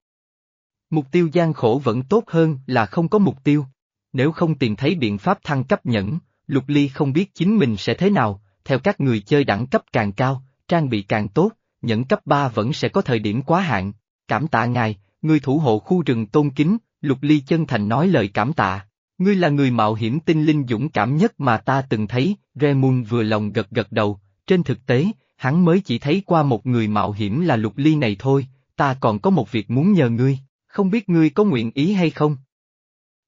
Mục tiêu gian khổ vẫn tốt hơn là không có mục tiêu. Nếu không tìm thấy biện pháp thăng cấp nhẫn, Lục Ly không biết chính mình sẽ thế nào, theo các người chơi đẳng cấp càng cao, trang bị càng tốt, nhẫn cấp 3 vẫn sẽ có thời điểm quá hạn. Cảm tạ ngài, người thủ hộ khu rừng tôn kính, Lục Ly chân thành nói lời cảm tạ. Ngươi là người mạo hiểm tinh linh dũng cảm nhất mà ta từng thấy, Raymond vừa lòng gật gật đầu, trên thực tế, hắn mới chỉ thấy qua một người mạo hiểm là Lục Ly này thôi, ta còn có một việc muốn nhờ ngươi, không biết ngươi có nguyện ý hay không?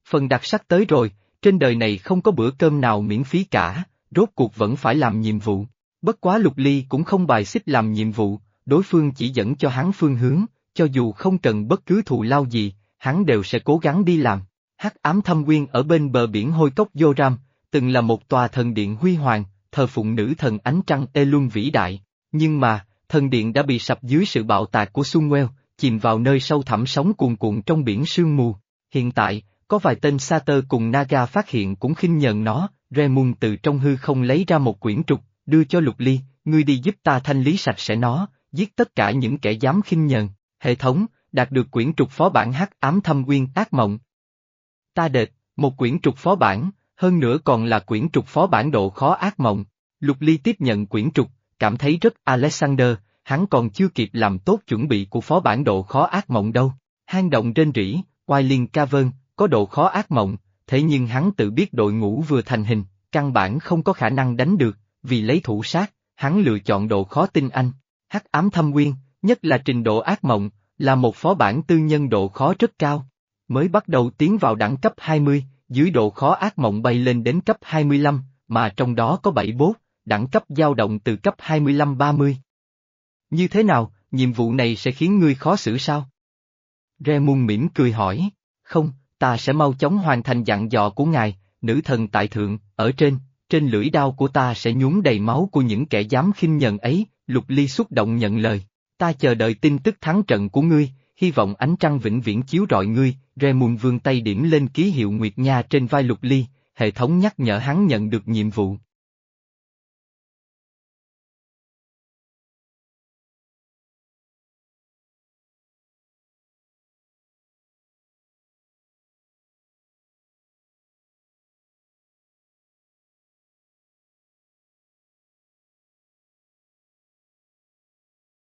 Phần đặc sắc tới rồi, trên đời này không có bữa cơm nào miễn phí cả, rốt cuộc vẫn phải làm nhiệm vụ. Bất quá Lục Ly cũng không bài xích làm nhiệm vụ, đối phương chỉ dẫn cho hắn phương hướng, cho dù không cần bất cứ thù lao gì, hắn đều sẽ cố gắng đi làm. Hắc ám thâm quyên ở bên bờ biển hôi cốc Yoram, từng là một tòa thần điện huy hoàng, thờ phụng nữ thần ánh trăng Elun vĩ đại. Nhưng mà, thần điện đã bị sập dưới sự bạo tạc của Sunwell, chìm vào nơi sâu thẳm sóng cuồn cuộn trong biển sương mù. Hiện tại, có vài tên Sater cùng Naga phát hiện cũng khinh nhận nó, remun từ trong hư không lấy ra một quyển trục, đưa cho Lục Ly, ngươi đi giúp ta thanh lý sạch sẽ nó, giết tất cả những kẻ dám khinh nhờn. Hệ thống, đạt được quyển trục phó bản hắc ám thâm uyên ác mộng. Ta đệt, một quyển trục phó bản, hơn nữa còn là quyển trục phó bản độ khó ác mộng. Lục Ly tiếp nhận quyển trục, cảm thấy rất Alexander, hắn còn chưa kịp làm tốt chuẩn bị của phó bản độ khó ác mộng đâu. Hang động trên rỉ, Wailing Cavern, có độ khó ác mộng, thế nhưng hắn tự biết đội ngũ vừa thành hình, căn bản không có khả năng đánh được, vì lấy thủ sát, hắn lựa chọn độ khó tin anh. Hắc ám thâm nguyên, nhất là trình độ ác mộng, là một phó bản tư nhân độ khó rất cao. Mới bắt đầu tiến vào đẳng cấp 20, dưới độ khó ác mộng bay lên đến cấp 25, mà trong đó có 7 bốt, đẳng cấp dao động từ cấp 25-30. Như thế nào, nhiệm vụ này sẽ khiến ngươi khó xử sao? Raymond mỉm cười hỏi, không, ta sẽ mau chóng hoàn thành dặn dò của ngài, nữ thần tại thượng, ở trên, trên lưỡi đao của ta sẽ nhúng đầy máu của những kẻ dám khinh nhận ấy, lục ly xúc động nhận lời, ta chờ đợi tin tức thắng trận của ngươi, hy vọng ánh trăng vĩnh viễn chiếu rọi ngươi, Raymond vương tay điểm lên ký hiệu Nguyệt Nha trên vai lục ly, hệ thống nhắc nhở hắn nhận được nhiệm vụ.